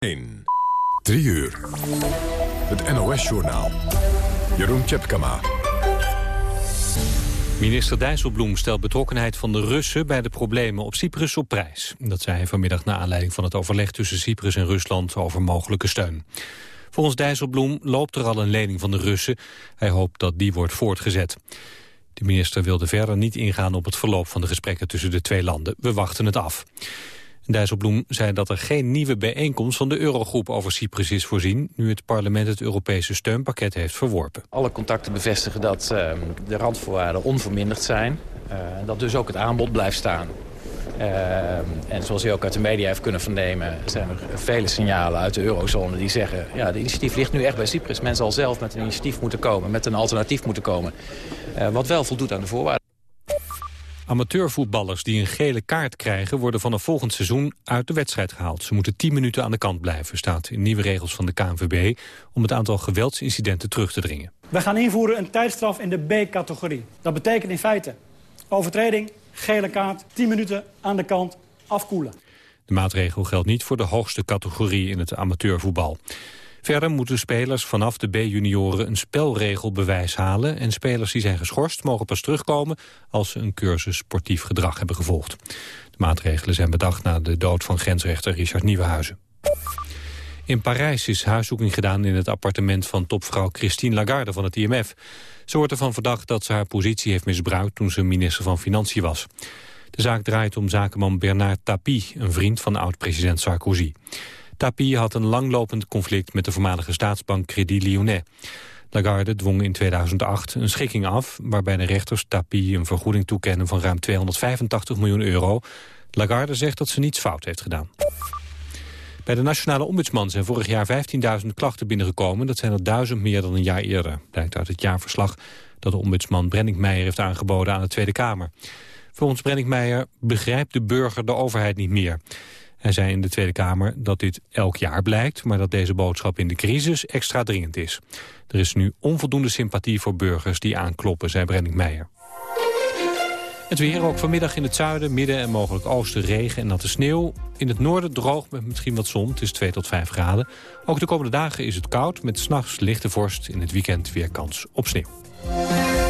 1. 3 uur. Het NOS-journaal. Jeroen Tjepkama. Minister Dijsselbloem stelt betrokkenheid van de Russen... bij de problemen op Cyprus op prijs. Dat zei hij vanmiddag na aanleiding van het overleg... tussen Cyprus en Rusland over mogelijke steun. Volgens Dijsselbloem loopt er al een lening van de Russen. Hij hoopt dat die wordt voortgezet. De minister wilde verder niet ingaan op het verloop van de gesprekken tussen de twee landen. We wachten het af. Dijsselbloem zei dat er geen nieuwe bijeenkomst van de Eurogroep over Cyprus is voorzien... nu het parlement het Europese steunpakket heeft verworpen. Alle contacten bevestigen dat uh, de randvoorwaarden onverminderd zijn. Uh, dat dus ook het aanbod blijft staan. Uh, en zoals u ook uit de media heeft kunnen vernemen... zijn er vele signalen uit de eurozone die zeggen... ja, de initiatief ligt nu echt bij Cyprus. Men zal zelf met een initiatief moeten komen, met een alternatief moeten komen. wat wel voldoet aan de voorwaarden. Amateurvoetballers die een gele kaart krijgen... worden vanaf volgend seizoen uit de wedstrijd gehaald. Ze moeten 10 minuten aan de kant blijven, staat in nieuwe regels van de KNVB... om het aantal geweldsincidenten terug te dringen. We gaan invoeren een tijdstraf in de B-categorie. Dat betekent in feite overtreding, gele kaart, 10 minuten aan de kant, afkoelen. De maatregel geldt niet voor de hoogste categorie in het amateurvoetbal. Verder moeten spelers vanaf de B-junioren een spelregelbewijs halen... en spelers die zijn geschorst mogen pas terugkomen... als ze een cursus sportief gedrag hebben gevolgd. De maatregelen zijn bedacht na de dood van grensrechter Richard Nieuwenhuizen. In Parijs is huiszoeking gedaan in het appartement van topvrouw Christine Lagarde van het IMF. Ze wordt ervan verdacht dat ze haar positie heeft misbruikt toen ze minister van Financiën was. De zaak draait om zakenman Bernard Tapie, een vriend van oud-president Sarkozy. Tapie had een langlopend conflict met de voormalige staatsbank Crédit Lyonnais. Lagarde dwong in 2008 een schikking af... waarbij de rechters Tapie een vergoeding toekennen van ruim 285 miljoen euro. Lagarde zegt dat ze niets fout heeft gedaan. Bij de Nationale Ombudsman zijn vorig jaar 15.000 klachten binnengekomen. Dat zijn er duizend meer dan een jaar eerder. Blijkt uit het jaarverslag dat de ombudsman Brennick Meijer heeft aangeboden aan de Tweede Kamer. Volgens Brennick Meijer begrijpt de burger de overheid niet meer. Hij zei in de Tweede Kamer dat dit elk jaar blijkt... maar dat deze boodschap in de crisis extra dringend is. Er is nu onvoldoende sympathie voor burgers die aankloppen, zei Brenning Meijer. Het weer ook vanmiddag in het zuiden, midden en mogelijk oosten regen en natte sneeuw. In het noorden droog met misschien wat zon, het is 2 tot 5 graden. Ook de komende dagen is het koud met s'nachts lichte vorst. In het weekend weer kans op sneeuw.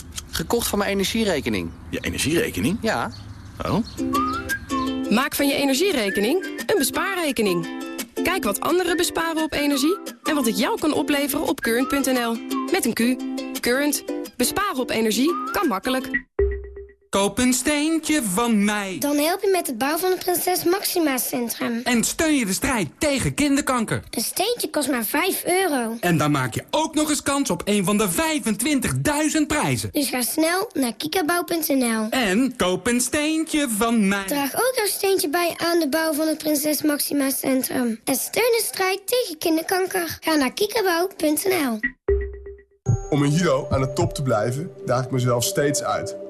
Gekocht van mijn energierekening. Je energierekening? Ja. Oh. Maak van je energierekening een bespaarrekening. Kijk wat anderen besparen op energie en wat het jou kan opleveren op current.nl. Met een Q. Current. Besparen op energie kan makkelijk. Koop een steentje van mij. Dan help je met de bouw van het Prinses Maxima Centrum. En steun je de strijd tegen kinderkanker. Een steentje kost maar 5 euro. En dan maak je ook nog eens kans op een van de 25.000 prijzen. Dus ga snel naar kikabouw.nl. En koop een steentje van mij. Draag ook jouw steentje bij aan de bouw van het Prinses Maxima Centrum. En steun de strijd tegen kinderkanker. Ga naar kikabouw.nl. Om een hero aan de top te blijven, daag ik mezelf steeds uit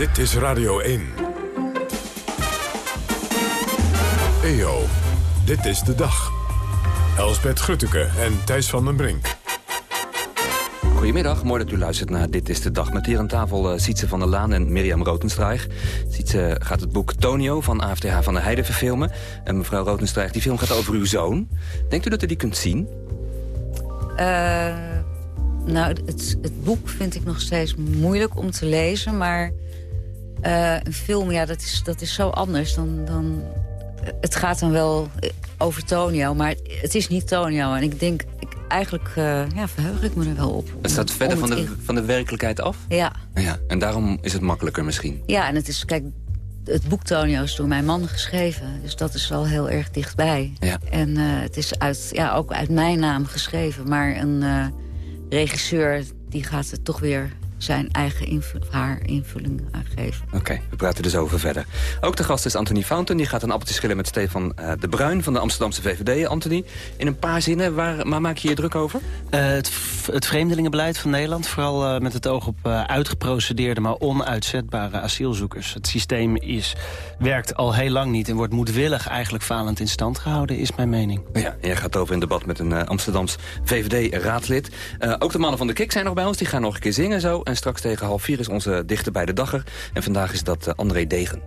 Dit is Radio 1. EO, dit is de dag. Elsbeth Grutteke en Thijs van den Brink. Goedemiddag, mooi dat u luistert naar Dit is de Dag. Met hier aan tafel uh, Sietse van der Laan en Mirjam Rotenstrijg. Sietse gaat het boek Tonio van AFTH van der Heide verfilmen. En mevrouw Rotenstrijg, die film gaat over uw zoon. Denkt u dat u die kunt zien? Uh, Nou, het, het boek vind ik nog steeds moeilijk om te lezen. Maar uh, een film, ja, dat is, dat is zo anders dan... dan het gaat dan wel over Tonio, maar het is niet Tonio. En ik denk, ik, eigenlijk uh, ja, verheug ik me er wel op. Het staat verder van de, van de werkelijkheid af? Ja. ja. En daarom is het makkelijker misschien? Ja, en het is, kijk, het boek Tonio is door mijn man geschreven. Dus dat is wel heel erg dichtbij. Ja. En uh, het is uit, ja, ook uit mijn naam geschreven. Maar een regisseur die gaat het toch weer zijn eigen invul haar invulling aangeven. Oké, we praten dus over verder. Ook de gast is Anthony Fountain. Die gaat een appeltje schillen met Stefan uh, de Bruin van de Amsterdamse VVD. Anthony, in een paar zinnen, waar, waar maak je je druk over? Uh, het, het, vreemdelingenbeleid van Nederland. Vooral uh, met het oog op uitgeprocedeerde, maar onuitzetbare asielzoekers. Het systeem is, werkt al heel lang niet en wordt moedwillig eigenlijk falend in stand gehouden, is mijn mening. Ja, en jij gaat over in debat met een Amsterdams VVD-raadslid. ook de mannen van de KIK zijn nog bij ons, die gaan nog een keer zingen zo. En straks tegen half vier is onze dichter bij de dagger. En vandaag is dat uh, André Degen.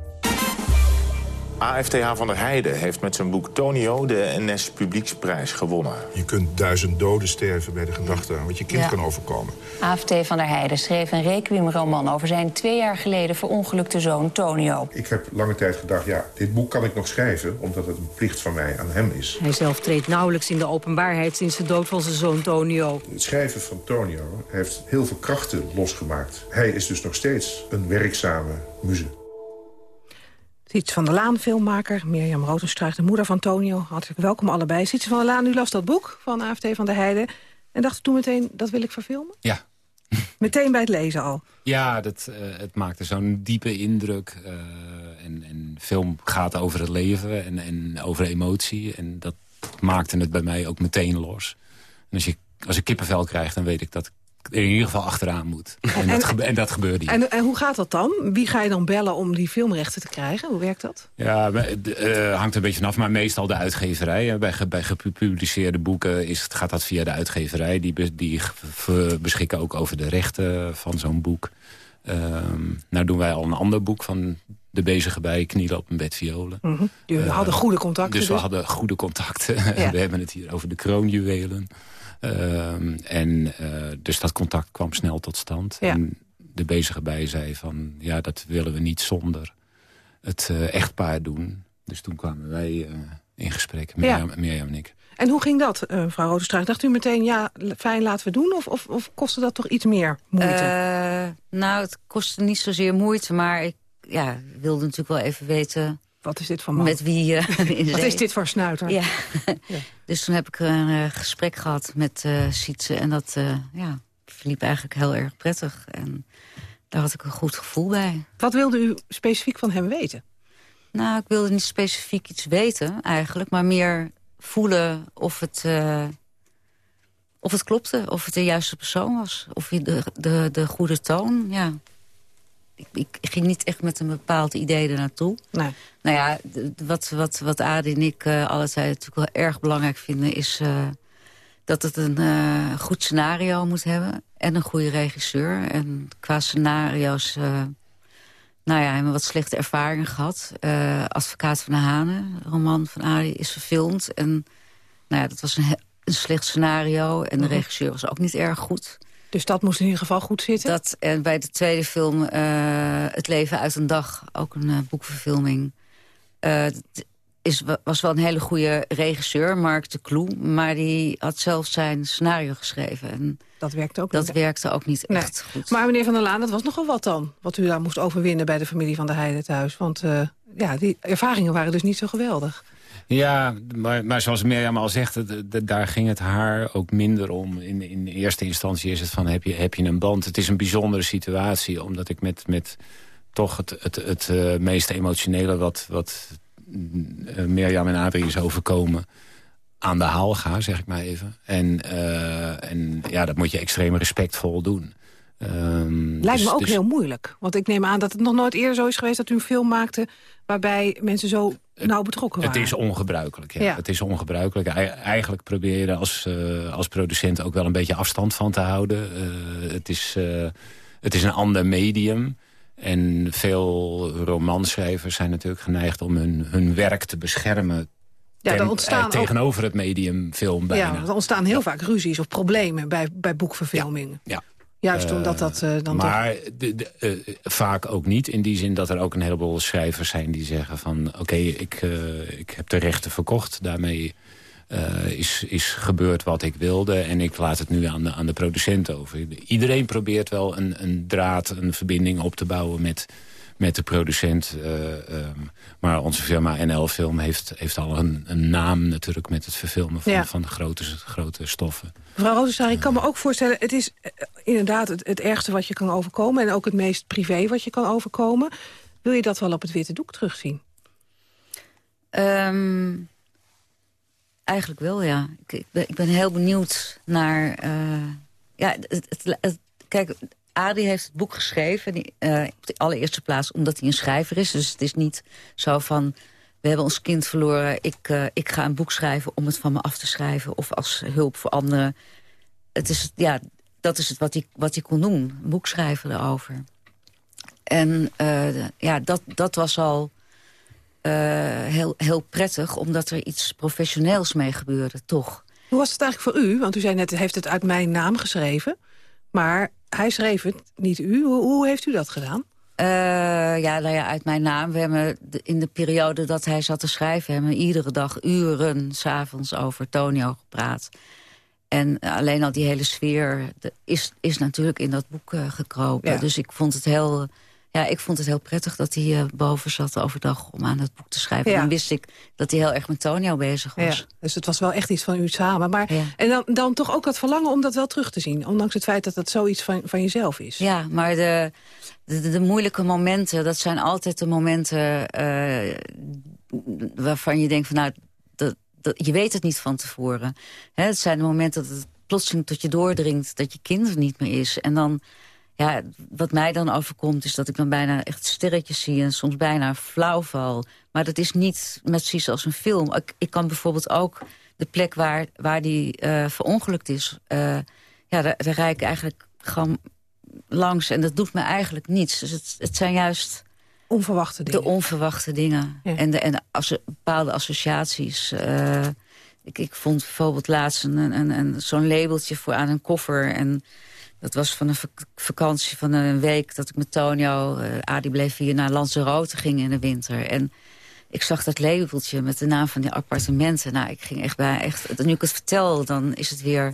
AFTH van der Heijden heeft met zijn boek Tonio de NS Publieksprijs gewonnen. Je kunt duizend doden sterven bij de gedachte aan wat je kind ja. kan overkomen. AFT van der Heijden schreef een requiemroman over zijn twee jaar geleden verongelukte zoon Tonio. Ik heb lange tijd gedacht, ja, dit boek kan ik nog schrijven... omdat het een plicht van mij aan hem is. Hij zelf treedt nauwelijks in de openbaarheid sinds de dood van zijn zoon Tonio. Het schrijven van Tonio heeft heel veel krachten losgemaakt. Hij is dus nog steeds een werkzame muze. Siets van der Laan, filmmaker. Mirjam Rotenstruik, de moeder van Tonio. Hartelijk welkom allebei. Siets van der Laan, u las dat boek van AFT van der Heijden. En dacht toen meteen, dat wil ik verfilmen? Ja. Meteen bij het lezen al? Ja, dat, uh, het maakte zo'n diepe indruk. Uh, en, en film gaat over het leven en, en over emotie. En dat maakte het bij mij ook meteen los. En als, je, als ik kippenvel krijg, dan weet ik dat in ieder geval achteraan moet. En, en, dat, gebe en dat, gebeurde en, en, hoe gaat dat dan? Wie ga je dan bellen om die filmrechten te krijgen? Hoe werkt dat? Ja, uh, hangt een beetje vanaf, maar meestal de uitgeverij. Bij, bij gepubliceerde boeken is, gaat dat via de uitgeverij. Die, die beschikken ook over de rechten van zo'n boek. Um, nou doen wij al een ander boek van de bezige bij Knielen op een bed violen. Mm -hmm. Jullie uh, hadden goede contacten dus? we hadden goede contacten. Ja. we hebben het hier over de kroonjuwelen. Uh, en uh, dus dat contact kwam snel tot stand. Ja. En de bezige bij zei van... ja, dat willen we niet zonder het uh, echtpaar doen. Dus toen kwamen wij in gesprek, Mirjam, ja. Mirjam en ik. En hoe ging dat, mevrouw Rodenstraat? Dacht u meteen, ja, fijn, laten we doen? Of, of, of kostte dat toch iets meer moeite? nou, het kostte niet zozeer moeite, maar ik ja, wilde natuurlijk wel even weten... Wat is dit voor man? Met wie uh, in Wat is dit voor snuiter? Ja. ja. dus toen heb ik een uh, gesprek gehad met uh, Sietse. En dat ja, verliep eigenlijk heel erg prettig. En daar had ik een goed gevoel bij. Wat wilde u specifiek van hem weten? Nou, ik wilde niet specifiek iets weten eigenlijk. Maar meer voelen of het, of het klopte. Of het de juiste persoon was. Of de, de, de goede toon, ja ik, ik, ging niet echt met een bepaald idee er naartoe. Nee. Nou ja, wat, wat, wat Adi en ik uh, altijd natuurlijk wel erg belangrijk vinden... is uh, dat het een uh, goed scenario moet hebben en een goede regisseur. En qua scenario's... nou ja, hebben we wat slechte ervaringen gehad. Advocaat van de Hanen, roman van Adi, is verfilmd. En nou ja, dat was een, een slecht scenario. En de regisseur was ook niet erg goed. Dus dat moest in ieder geval goed zitten? Dat, en bij de tweede film, uh, Het leven uit een dag, ook een uh, boekverfilming... Uh, is, was wel een hele goede regisseur, Mark de Kloe... maar die had zelf zijn scenario geschreven. En dat werkte ook dat niet. werkte ook niet nee. echt goed. Maar meneer Van der Laan, dat was nogal wat dan... wat u daar moest overwinnen bij de familie van de Heide thuis. Want ja, die ervaringen waren dus niet zo geweldig. Ja, maar, maar zoals Mirjam al zegt, daar ging het haar ook minder om. In, in eerste instantie is het van, heb je, heb je een band? Het is een bijzondere situatie, omdat ik met, met toch het, het, het uh, emotionele... wat, wat uh, Mirjam en Adrie is overkomen, aan de haal ga, zeg ik maar even. En, uh, en ja, dat moet je extreem respectvol doen. Um, Lijkt dus, me ook dus, heel moeilijk. Want ik neem aan dat het nog nooit eerder zo is geweest... dat u een film maakte waarbij mensen zo nauw betrokken waren. Het is ongebruikelijk, ja. ja. Het is ongebruikelijk. Eigenlijk probeer je als, uh, als producent ook wel een beetje afstand van te houden. Uh, het, is, uh, het is een ander medium. En veel romanschrijvers zijn natuurlijk geneigd om hun, hun werk te beschermen Ja, er ontstaan eh, ook- tegenover het medium film bijna. Ja, er ontstaan heel vaak ruzies of problemen bij, bij boekverfilmingen. Ja. Juist Eh, omdat dat eh, dan maar de, de, eh, vaak ook niet. In die zin dat er ook een heleboel schrijvers zijn die zeggen van... oké, ik, ik heb de rechten verkocht. Daarmee is, is gebeurd wat ik wilde. En ik laat het nu aan de, aan de producent over. Iedereen probeert wel een, een draad, een verbinding op te bouwen met, met de producent. eh, ehm, maar onze firma NL Film heeft, heeft al een, een naam natuurlijk... met het verfilmen van, Ja. van grote, grote stoffen. Mevrouw Rozenstaar, ik kan me ook voorstellen... het is eh, inderdaad het, het ergste wat je kan overkomen... en ook het meest privé wat je kan overkomen. Wil je dat wel op het witte doek terugzien? Ehm, eigenlijk wel, ja. Ik, ik, ben, ik ben heel benieuwd naar... eh, ja, kijk, Adi heeft het boek geschreven... Die, eh, op de allereerste plaats omdat hij een schrijver is. Dus het is niet zo van... we hebben ons kind verloren, ik, eh, ik ga een boek schrijven... om het van me af te schrijven of als hulp voor anderen. Het is, ja, dat is het wat hij, wat hij kon doen, een boek schrijven erover. En eh, ja, dat, dat was al eh, heel, heel prettig, omdat er iets professioneels mee gebeurde, toch. Hoe was het eigenlijk voor u? Want u zei net, heeft het uit mijn naam geschreven. Maar hij schreef het, niet u. Hoe heeft u dat gedaan? Eh, ja, nou ja, uit mijn naam. We hebben in de periode dat hij zat te schrijven... hebben we iedere dag uren s'avonds over Tonio gepraat. En alleen al die hele sfeer de- is, is natuurlijk in dat boek eh, gekropen. Ja. Dus ik vond het heel... Ja, ik vond het heel prettig dat hij eh, boven zat overdag om aan het boek te schrijven. Ja. Dan wist ik dat hij heel erg met Tonio bezig was. Ja, dus het was wel echt iets van u samen. Maar, En dan, dan toch ook dat verlangen om dat wel terug te zien. Ondanks het feit dat het zoiets van, van jezelf is. Ja, maar de, de, de- de moeilijke momenten, dat zijn altijd de momenten eh, waarvan je denkt van nou, dat, dat, je weet het niet van tevoren. Hè, het zijn de momenten dat het plotseling tot je doordringt dat je kind er niet meer is. En dan, ja, wat mij dan overkomt is dat ik dan bijna echt sterretjes zie en soms bijna flauw val. Maar dat is niet precies als een film. Ik, ik kan bijvoorbeeld ook de plek waar, waar die eh, verongelukt is, eh, ja, daar, daar rijd ik eigenlijk gewoon langs. En dat doet me eigenlijk niets. Dus het, het zijn juist... Onverwachte dingen. De onverwachte dingen. En, de, en bepaalde associaties. Eh, ik, ik vond bijvoorbeeld laatst een, een, een, zo'n labeltje voor aan een koffer. En dat was van een vak- vakantie van een week dat ik met Tonio... eh Adi bleef hier naar Lanzarote ging in de winter. En ik zag dat labeltje met de naam van die appartementen. Nou, ik ging echt bij... Echt, nu ik het vertel, dan is het weer...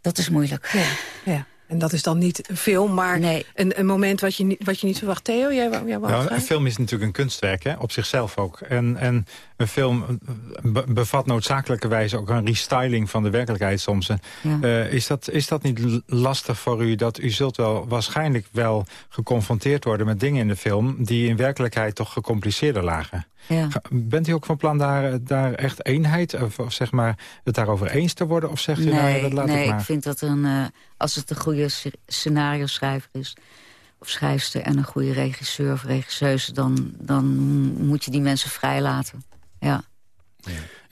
Dat is moeilijk. Ja, ja. En dat is dan niet een film, maar een, een moment wat je, niet, wat je niet verwacht. Theo, jij, wou- jij wou Nou, een film is natuurlijk een kunstwerk, hè, op zichzelf ook. En, en een film eh, be- bevat noodzakelijkerwijs ook een restyling van de werkelijkheid soms. Eh, is, dat, is dat niet lastig voor u? Dat u zult wel waarschijnlijk wel geconfronteerd worden met dingen in de film... die in werkelijkheid toch gecompliceerder lagen. Ja. Bent u ook van plan daar, daar echt eenheid, of, of zeg maar, het daarover eens te worden? Of zegt u, nou, dat laat nee ik maar. ik vind dat een, eh, als het een goede sc- scenario schrijver is... of schrijfster en een goede regisseur of regisseuse... dan, dan moet je die mensen vrijlaten. Ja.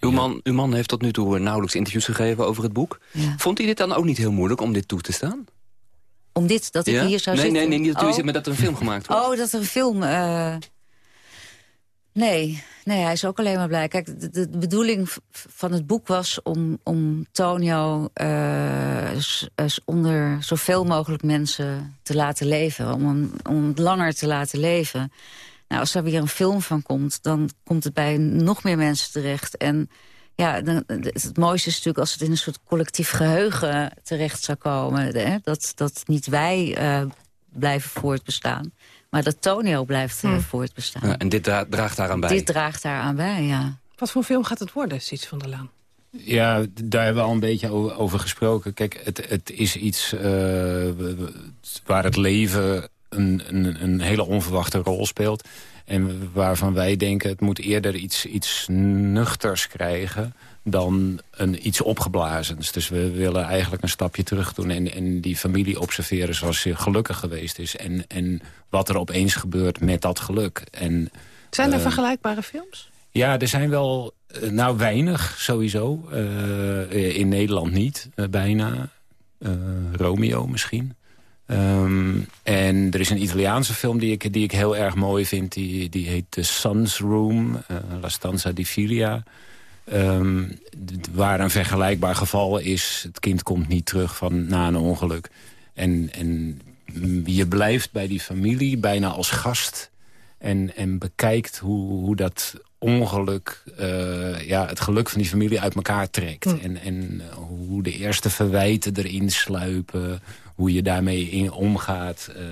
Uw man, uw man heeft tot nu toe eh, nauwelijks interviews gegeven over het boek. Vond hij dit dan ook niet heel moeilijk om dit toe te staan? Om dit, dat ik hier zou nee, zitten? Nee, nee, niet dat u Oh. zit, maar dat er een film gemaakt wordt. Oh, dat er een film... eh, Nee, nee, hij is ook alleen maar blij. Kijk, de, bedoeling van het boek was om, om Tonio eh, onder zoveel mogelijk mensen te laten leven. Om hem, om hem langer te laten leven. Nou, als er weer een film van komt, dan komt het bij nog meer mensen terecht. En ja, dan, het, het mooiste is natuurlijk als het in een soort collectief geheugen terecht zou komen. Hè? Dat, dat niet wij eh, blijven voortbestaan, maar dat Tonio blijft eh, voortbestaan. Ja, en dit dra- draagt daaraan bij. Dit draagt daaraan bij, ja. Wat voor film gaat het worden, Siets van der Laan? Ja, daar hebben we al een beetje over gesproken. Kijk, het, het is iets eh, waar het leven een, een, een hele onverwachte rol speelt. En waarvan wij denken, het moet eerder iets, iets nuchters krijgen dan een, iets opgeblazens. Dus we willen eigenlijk een stapje terug doen en, en die familie observeren zoals ze gelukkig geweest is. En, en wat er opeens gebeurt met dat geluk. En, Zijn er eh, vergelijkbare films? ja, er zijn wel, eh, nou weinig sowieso. Eh, in Nederland niet, bijna. Romeo misschien. Ehm, en er is een Italiaanse film die ik, die ik heel erg mooi vind. Die, die heet The Sun's Room, uh, La Stanza di Filia. Ehm, waar een vergelijkbaar geval is. Het kind komt niet terug van, na een ongeluk. En, en je blijft bij die familie bijna als gast. En, en bekijkt hoe, hoe dat ongeluk uh, ja, het geluk van die familie uit elkaar trekt. Hm. En, en hoe de eerste verwijten erin sluipen. Hoe je daarmee in omgaat. Uh,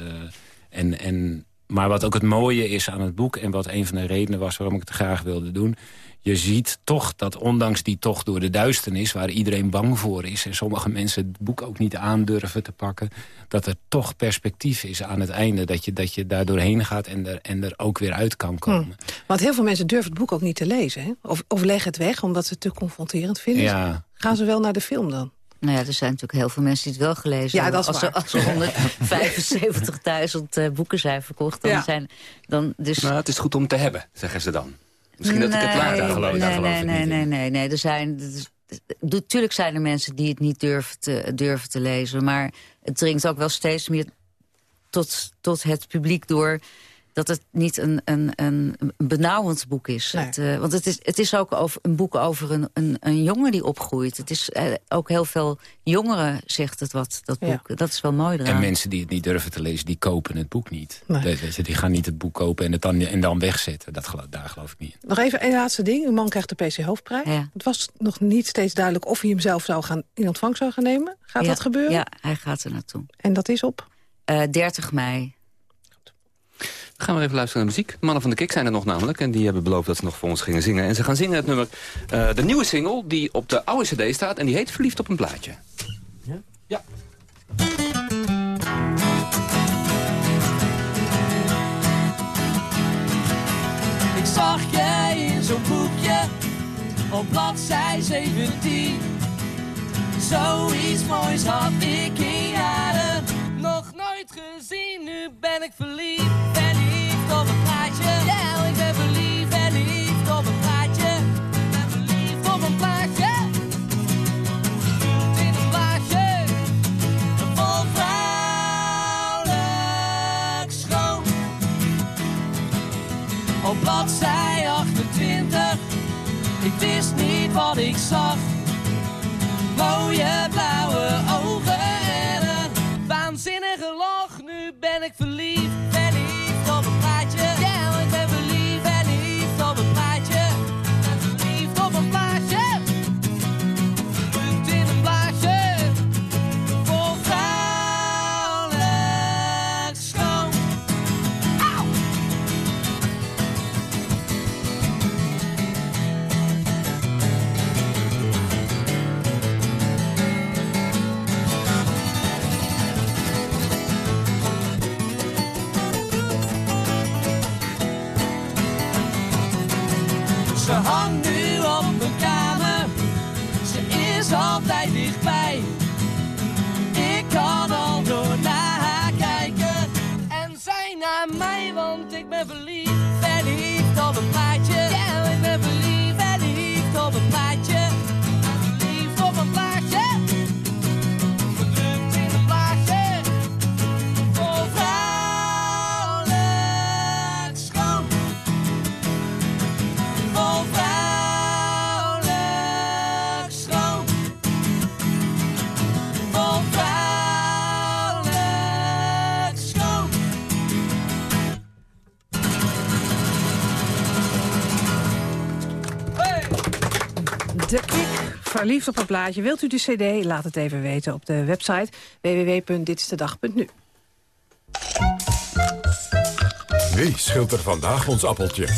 en, en, maar wat ook het mooie is aan het boek... en wat een van de redenen was waarom ik het graag wilde doen je ziet toch dat ondanks die tocht door de duisternis... waar iedereen bang voor is en sommige mensen het boek ook niet aandurven te pakken... dat er toch perspectief is aan het einde. Dat je, dat je daar doorheen gaat en er, en er ook weer uit kan komen. Hm. Want heel veel mensen durven het boek ook niet te lezen. Hè? Of, of leggen het weg omdat ze het te confronterend vinden. Ja. Gaan ze wel naar de film dan? Nou ja, er zijn natuurlijk heel veel mensen die het wel gelezen ja, hebben. Dat is als, er, 175.000 uh, boeken zijn verkocht, dan ja. zijn... Dan dus... Nou, het is goed om te hebben, zeggen ze dan. Misschien dat ik het laat, geloof, nee, geloof nee, nee, nee, nee. Er zijn, natuurlijk zijn er mensen die het niet durven te, durven te lezen. Maar het dringt ook wel steeds meer tot, tot het publiek door dat het niet een, een, een benauwend boek is. Nee. Het, uh, want het is, het is ook over, een boek over een, een, een jongen die opgroeit. Het is uh, ook heel veel jongeren, zegt het wat, dat boek. Ja. Dat is wel mooi eraan. En mensen die het niet durven te lezen, die kopen het boek niet. Nee. Je, die gaan niet het boek kopen en het dan, en dan wegzetten. Dat, daar geloof ik niet in. Nog even een laatste ding. Uw man krijgt de PC Hoofdprijs. Ja. Het was nog niet steeds duidelijk of hij hem zelf zou gaan, in ontvangst zou gaan nemen. Gaat ja, dat gebeuren? Ja, hij gaat er naartoe. En dat is op? Uh, 30 mei. Gaan we even luisteren naar muziek. De mannen van de Kik zijn er nog namelijk. En die hebben beloofd dat ze nog voor ons gingen zingen. En ze gaan zingen het nummer, uh, de nieuwe single die op de oude cd staat. En die heet Verliefd op een plaatje. Ja? Ja. Ik zag je in zo'n boekje op bladzij 17. Zoiets moois had ik in jaren nog nooit gezien. Nu ben ik verliefd, verliefd op een plaatje. Ja, ik ben verliefd, verliefd op een plaatje. Verliefd op een plaatje. In een plaatje vol schoon. Op bladzij 28, ik wist niet wat ik zag. Mooie blauwe ogen verliefd op een plaatje. Wilt u de cd? Laat het even weten op de website www.ditstedag.nu. Wie scheelt er vandaag ons appeltje?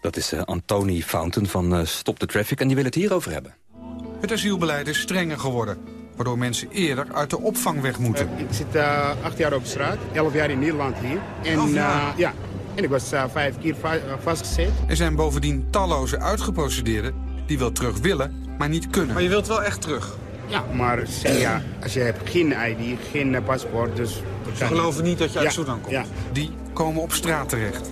Dat is uh, Antoni Fountain van uh, Stop the Traffic. En die wil het hierover hebben. Het asielbeleid is strenger geworden. Waardoor mensen eerder uit de opvang weg moeten. Uh, ik zit acht jaar op straat. Elf jaar in Nederland hier. En, ja. En ik was vijf keer va vastgezet. Er zijn bovendien talloze uitgeprocedeerden die wel terug willen, maar niet kunnen. Maar je wilt wel echt terug? Ja, maar ja, als je hebt geen ID, geen paspoort, dus... Ze geloven niet dat je uit ja, Sudan komt? Ja. Die komen op straat terecht.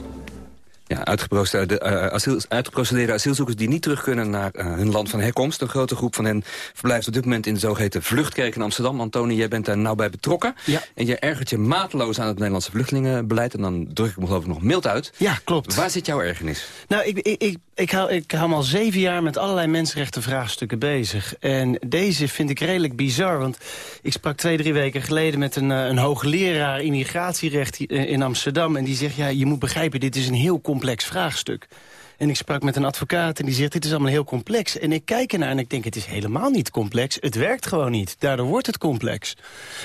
Ja, uitgeprocedeerde, uh, asiel, uitgeprocedeerde asielzoekers die niet terug kunnen naar uh, hun land van herkomst. Een grote groep van hen verblijft op dit moment in de zogeheten vluchtkerk in Amsterdam. Antonie, jij bent daar nauw bij betrokken. Ja. En je ergert je mateloos aan het Nederlandse vluchtelingenbeleid. En dan druk ik me geloof ik nog mild uit. Ja, klopt. Waar zit jouw ergernis? Nou, ik, ik, ik, ik, hou, ik hou me al zeven jaar met allerlei mensenrechtenvraagstukken bezig. En deze vind ik redelijk bizar. Want ik sprak twee, drie weken geleden met een, een hoogleraar immigratierecht in Amsterdam. En die zegt, ja, je moet begrijpen, dit is een heel complex vraagstuk. En ik sprak met een advocaat en die zegt, dit is allemaal heel complex. En ik kijk ernaar en ik denk, het is helemaal niet complex. Het werkt gewoon niet. Daardoor wordt het complex.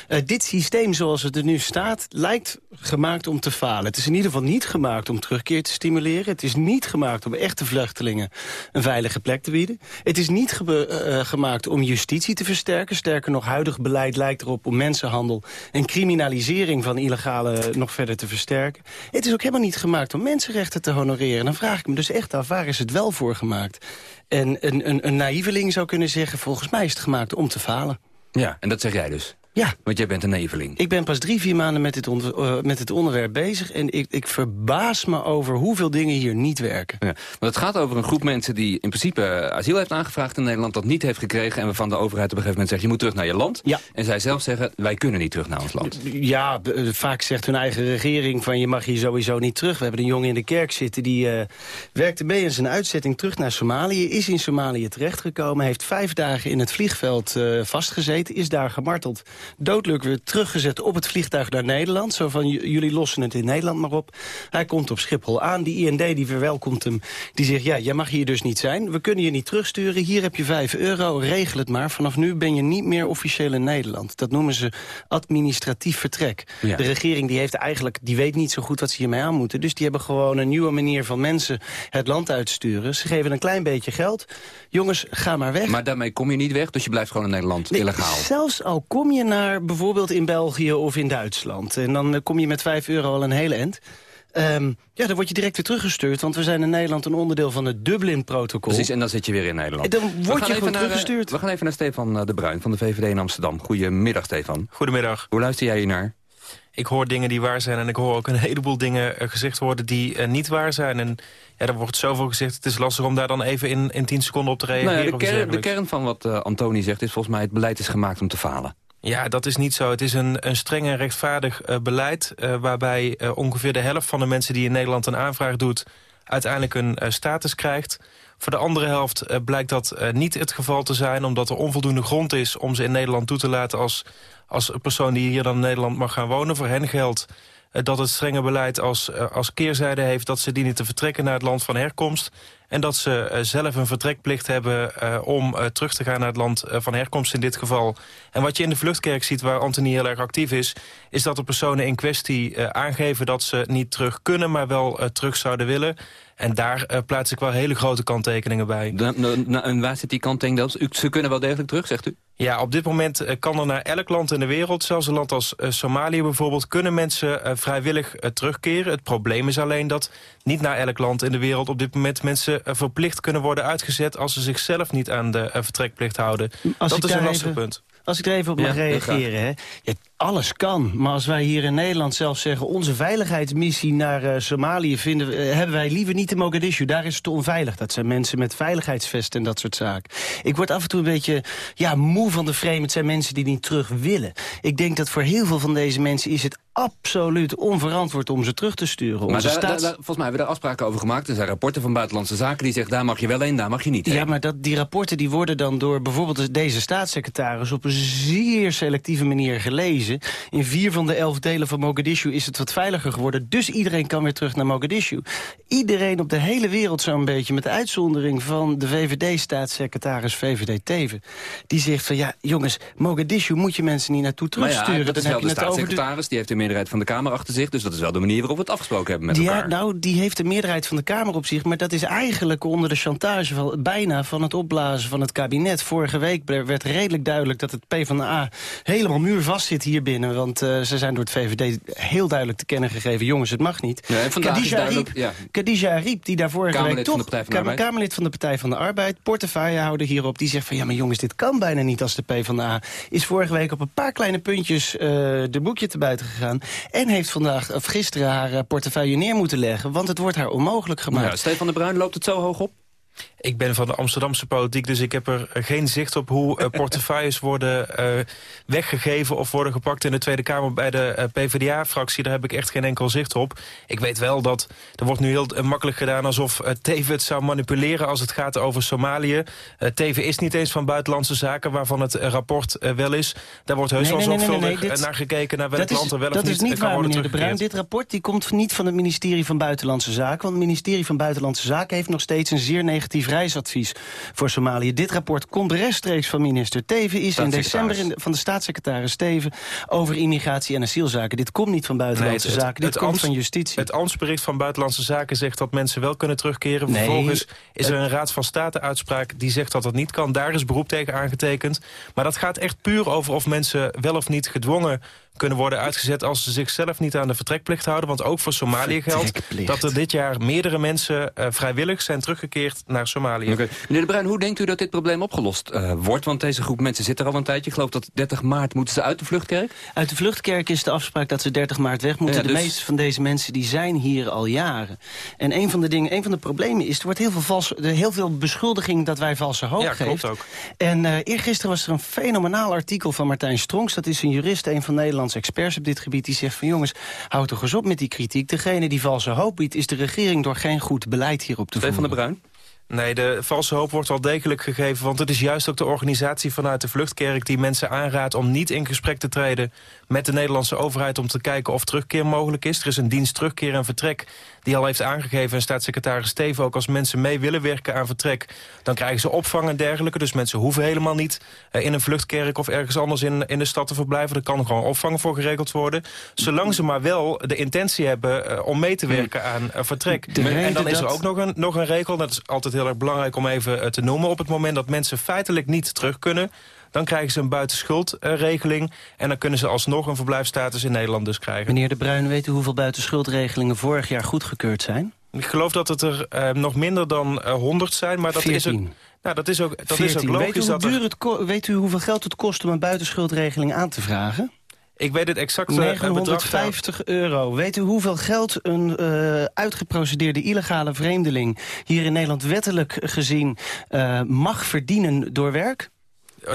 Uh, dit systeem zoals het er nu staat, lijkt gemaakt om te falen. Het is in ieder geval niet gemaakt om terugkeer te stimuleren. Het is niet gemaakt om echte vluchtelingen een veilige plek te bieden. Het is niet ge uh, gemaakt om justitie te versterken. Sterker nog, huidig beleid lijkt erop om mensenhandel en criminalisering van illegale nog verder te versterken. Het is ook helemaal niet gemaakt om mensenrechten te honoreren. Dan vraag ik me dus echt waar is het wel voor gemaakt? En een, een, een naïveling zou kunnen zeggen, volgens mij is het gemaakt om te falen. Ja, en dat zeg jij dus? Ja. Want jij bent een neveling. Ik ben pas drie, vier maanden met dit, uh, met dit onderwerp bezig... en ik, ik verbaas me over hoeveel dingen hier niet werken. Ja, want het gaat over een groep mensen die in principe asiel heeft aangevraagd in Nederland... dat niet heeft gekregen en waarvan de overheid op een gegeven moment zegt... je moet terug naar je land. Ja. En zij zelf zeggen, wij kunnen niet terug naar ons land. Ja, vaak zegt hun eigen regering van je mag hier sowieso niet terug. We hebben een jongen in de kerk zitten die uh, werkte mee in zijn uitzetting terug naar Somalië... is in Somalië terechtgekomen, heeft vijf dagen in het vliegveld uh, vastgezeten... is daar gemarteld, doodelijk weer teruggezet op het vliegtuig naar Nederland. Zo van, jullie lossen het in Nederland maar op. Hij komt op Schiphol aan. Die IND die verwelkomt hem. Die zegt, ja, jij mag hier dus niet zijn. We kunnen je niet terugsturen. Hier heb je 5 euro. Regel het maar. Vanaf nu ben je niet meer officieel in Nederland. Dat noemen ze administratief vertrek. Ja. De regering die heeft eigenlijk, die weet niet zo goed wat ze hiermee aan moeten. Dus die hebben gewoon een nieuwe manier van mensen het land uitsturen. Ze geven een klein beetje geld. Jongens, ga maar weg. Maar daarmee kom je niet weg, dus je blijft gewoon in Nederland Nee, illegaal. Zelfs al kom je naar bijvoorbeeld in België of in Duitsland... en dan eh, kom je met 5 euro al een hele end... Ehm, ja, dan word je direct weer teruggestuurd. Want we zijn in Nederland een onderdeel van het Dublin-protocol. Precies, en dan zit je weer in Nederland. Dan word je gewoon naar, eh, teruggestuurd. We gaan even naar Stefan eh, de Bruin van de VVD in Amsterdam. Goedemiddag, Stefan. Goedemiddag. Hoe luister jij hier naar? Ik hoor dingen die waar zijn en ik hoor ook een heleboel dingen gezegd worden die niet waar zijn. En ja, er wordt zoveel gezegd, het is lastig om daar dan even in, in 10 seconden op te reageren. Nou ja, de, de kern van wat eh Antoni zegt is volgens mij... het beleid is gemaakt om te falen. Ja, dat is niet zo. Het is een, een streng en rechtvaardig eh, beleid... eh, waarbij eh, ongeveer de helft van de mensen die in Nederland een aanvraag doet... uiteindelijk een status krijgt. Voor de andere helft blijkt dat niet het geval te zijn... omdat er onvoldoende grond is om ze in Nederland toe te laten... als, als persoon die hier dan in Nederland mag gaan wonen. Voor hen geldt dat het strenge beleid als, als keerzijde heeft... dat ze dienen te vertrekken naar het land van herkomst... en dat ze eh, zelf een vertrekplicht hebben eh, om eh, terug te gaan naar het land van herkomst in dit geval. En wat je in de vluchtkerk ziet, waar Anthony heel erg actief is... is dat de personen in kwestie aangeven dat ze niet terug kunnen... maar wel terug zouden willen. En daar eh, plaats ik wel hele grote kanttekeningen bij. Na- en waar zit die kanttekening dan? Ze kunnen wel degelijk terug, zegt u? Ja, op dit moment eh, kan er naar elk land in de wereld, zelfs een land als eh, Somalië bijvoorbeeld, kunnen mensen vrijwillig terugkeren. Het probleem is alleen dat niet naar elk land in de wereld op dit moment mensen verplicht kunnen worden uitgezet als ze zichzelf niet aan de vertrekplicht houden. Als dat is een lastig even- punt. Als ik er even op mag reageren. Hè. Ja, alles kan. Maar als wij hier in Nederland zelf zeggen... onze veiligheidsmissie naar eh, Somalië vinden, we- eh, hebben wij liever niet in Mogadishu. Daar is het te onveilig. Dat zijn mensen met veiligheidsvesten en dat soort zaken. Ik word af en toe een beetje ja, moe van de frame. Het zijn mensen die niet terug willen. Ik denk dat voor heel veel van deze mensen is het absoluut onverantwoord om ze terug te sturen. Maar daar- volgens mij hebben we daar afspraken over gemaakt. Er zijn rapporten van Buitenlandse Zaken die zeggen... daar mag je wel heen, daar mag je niet heen. Ja, maar dat, die rapporten die worden dan door bijvoorbeeld deze staatssecretaris... op een zeer selectieve manier gelezen. In vier van de elf delen van Mogadishu is het wat veiliger geworden. Dus iedereen kan weer terug naar Mogadishu. Iedereen op de hele wereld zo'n beetje... met de uitzondering van de VVD-staatssecretaris VVD Teven... die zegt van ja, jongens, Mogadishu moet je mensen niet naartoe ja, terugsturen. dat is Dan wel de staatssecretaris. Die heeft de meerderheid van de Kamer achter zich. Dus dat is wel de manier waarop we het afgesproken hebben met Ja, elkaar. nou, die heeft de meerderheid van de Kamer op zich... maar dat is eigenlijk onder de chantage van, bijna van het opblazen van het kabinet. Vorige week werd redelijk duidelijk dat het PvdA helemaal muurvast zit hier hier binnen. Want uh, ze zijn door het VVD heel duidelijk te kennen gegeven... jongens, het mag niet. Ja, en vandaag Khadija, Riep, ja. Khadija Riep, die daar vorige week toch... Van. Kamerlid van de Partij van de Arbeid, portefeuillehouder hierop... die zegt van, ja, maar jongens, dit kan bijna niet als de PvdA. Is vorige week op een paar kleine puntjes uh, de boekje te buiten gegaan. En heeft vandaag, of gisteren haar portefeuille neer moeten leggen... want het wordt haar onmogelijk gemaakt. Ja, Stefan de Bruin loopt het zo hoog op? Ik ben van de Amsterdamse politiek, dus ik heb er geen zicht op hoe uh, portefeuilles worden uh, weggegeven of worden gepakt in de Tweede Kamer bij de uh, PvdA-fractie. Daar heb ik echt geen enkel zicht op. Ik weet wel dat er wordt nu heel makkelijk gedaan alsof Teven het zou manipuleren als het gaat over Somalië. Teven is niet eens van buitenlandse zaken, waarvan het rapport wel is. Daar wordt heus nee, wel nee, zorgvuldig nee, dit, naar gekeken naar welk land er wel dat of niet, niet, niet kan waar, meneer de Bruin. Dit rapport die komt niet van het ministerie van Buitenlandse Zaken. Want het ministerie van Buitenlandse Zaken heeft nog steeds een zeer negatief reisadvies voor Somalië. Dit rapport komt rechtstreeks van minister Teven. Is in december in de, van de staatssecretaris Teven over immigratie en asielzaken. Dit komt niet van Buitenlandse Nee, het- Zaken, dit het komt van justitie. Het ambtsbericht van Buitenlandse Zaken zegt dat mensen wel kunnen terugkeren. Nee, Vervolgens is er een Raad van State uitspraak die zegt dat dat niet kan. Daar is beroep tegen aangetekend. Maar dat gaat echt puur over of mensen wel of niet gedwongen kunnen worden uitgezet als ze zichzelf niet aan de vertrekplicht houden. Want ook voor Somalië geldt dat er dit jaar meerdere mensen eh, vrijwillig zijn teruggekeerd naar Somalië. Meneer de Bruin, hoe denkt u dat dit probleem opgelost eh, wordt? Want deze groep mensen zit er al een tijdje. Ik geloof dat 30 maart moeten ze uit de vluchtkerk. Uit de vluchtkerk is de afspraak dat ze 30 maart weg moeten. Ja, De dus- meeste van deze mensen die zijn hier al jaren. En een van de dingen, een van de problemen is, er wordt heel veel, vals, er heel veel beschuldiging dat wij valse hoop Ja, geven. klopt ook. En eh eergisteren was er een fenomenaal artikel van Martijn Stronks. Dat is een jurist, een van Experts op dit gebied. Die zegt van jongens, houd toch eens op met die kritiek. Degene die valse hoop biedt, is de regering door geen goed beleid hierop te Stefan voeren. de Bruin? Nee, de valse hoop wordt wel degelijk gegeven. Want het is juist ook de organisatie vanuit de vluchtkerk... die mensen aanraadt om niet in gesprek te treden met de Nederlandse overheid... om te kijken of terugkeer mogelijk is. Er is een dienst terugkeer en vertrek die al heeft aangegeven... en staatssecretaris Steven ook als mensen mee willen werken aan vertrek... dan krijgen ze opvang en dergelijke. Dus mensen hoeven helemaal niet eh, in een vluchtkerk... of ergens anders in, in de stad te verblijven. Er kan gewoon opvang voor geregeld worden. Zolang ze maar wel de intentie hebben eh, om mee te werken aan eh, vertrek. En dan is er ook nog een, nog een regel, dat is altijd heel erg belangrijk om even eh, te noemen. Op het moment dat mensen feitelijk niet terug kunnen... dan krijgen ze een buitenschuldregeling... en dan kunnen ze alsnog een verblijfstatus in Nederland dus krijgen. Meneer De Bruin, weet u hoeveel buitenschuldregelingen vorig jaar goedgekeurd zijn? Ik geloof dat het er eh, nog minder dan eh, 100 zijn, maar dat is ook... 14. Nou, dat is ook, dat is ook 14. weet, u logisch hoe dat er- duur het ko- weet u hoeveel geld het kost om een buitenschuldregeling aan te vragen? Ik weet het eh, bedrag. 950 euro. Weet u hoeveel geld een eh, uitgeprocedeerde illegale vreemdeling... hier in Nederland wettelijk gezien eh, mag verdienen door werk?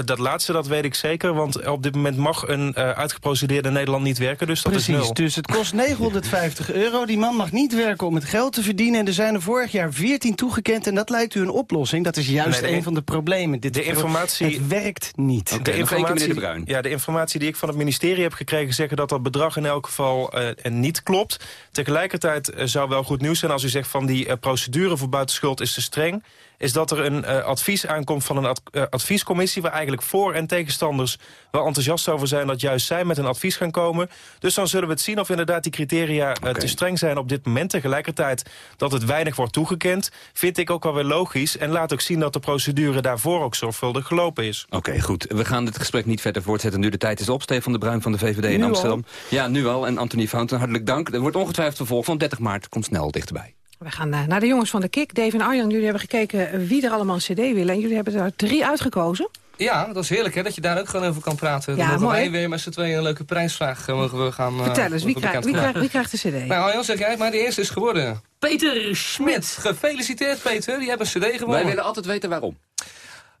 Dat laatste, dat weet ik zeker, want op dit moment mag een eh, uitgeprocedeerde Nederland niet werken, dus dat is Precies, nul. dus het kost 950 euro. Die man mag niet werken om het geld te verdienen. En er zijn er vorig jaar 14 toegekend en dat lijkt u een oplossing. Dat is juist Nee, de- een van de problemen. Dit de informatie- Het werkt niet. Keer meneer De Bruin. Ja, de informatie die ik van het ministerie heb gekregen... zeggen dat dat bedrag in elk geval eh, niet klopt. Tegelijkertijd eh, zou wel goed nieuws zijn als u zegt... van die procedure voor buitenschuld is te streng... is dat er een eh, advies aankomt van een ad- eh, adviescommissie... waar eigenlijk voor- en tegenstanders wel enthousiast over zijn... dat juist zij met een advies gaan komen. Dus dan zullen we het zien of inderdaad die criteria eh, te streng zijn op dit moment. Tegelijkertijd dat het weinig wordt toegekend... vind ik ook wel weer logisch. En laat ook zien dat de procedure daarvoor ook zorgvuldig gelopen is. Oké, goed. We gaan dit gesprek niet verder voortzetten. Nu de tijd is op. Stefan de Bruin van de VVD in Nu Amsterdam. Ja, nu al. En Anthony Fountain, hartelijk dank. Er wordt ongetwijfeld vervolg van 30 maart. Komt snel dichterbij. We gaan eh, naar de jongens van de KIK. Dave en Arjan, jullie hebben gekeken wie er allemaal een cd willen. En jullie hebben er drie uitgekozen. Ja, dat is heerlijk hè, dat je daar ook gewoon over kan praten. Dan Ja, mogen mooi. wij weer met z'n tweeën een leuke prijsvraag eh, mogen we gaan... eh, Vertel eens, wie, wie, krijgt, wie krijgt de cd? Nou, Arjan, zeg jij, maar de eerste is geworden. Peter Schmidt. Gefeliciteerd, Peter. Die hebben een cd gewonnen. Wij willen altijd weten waarom.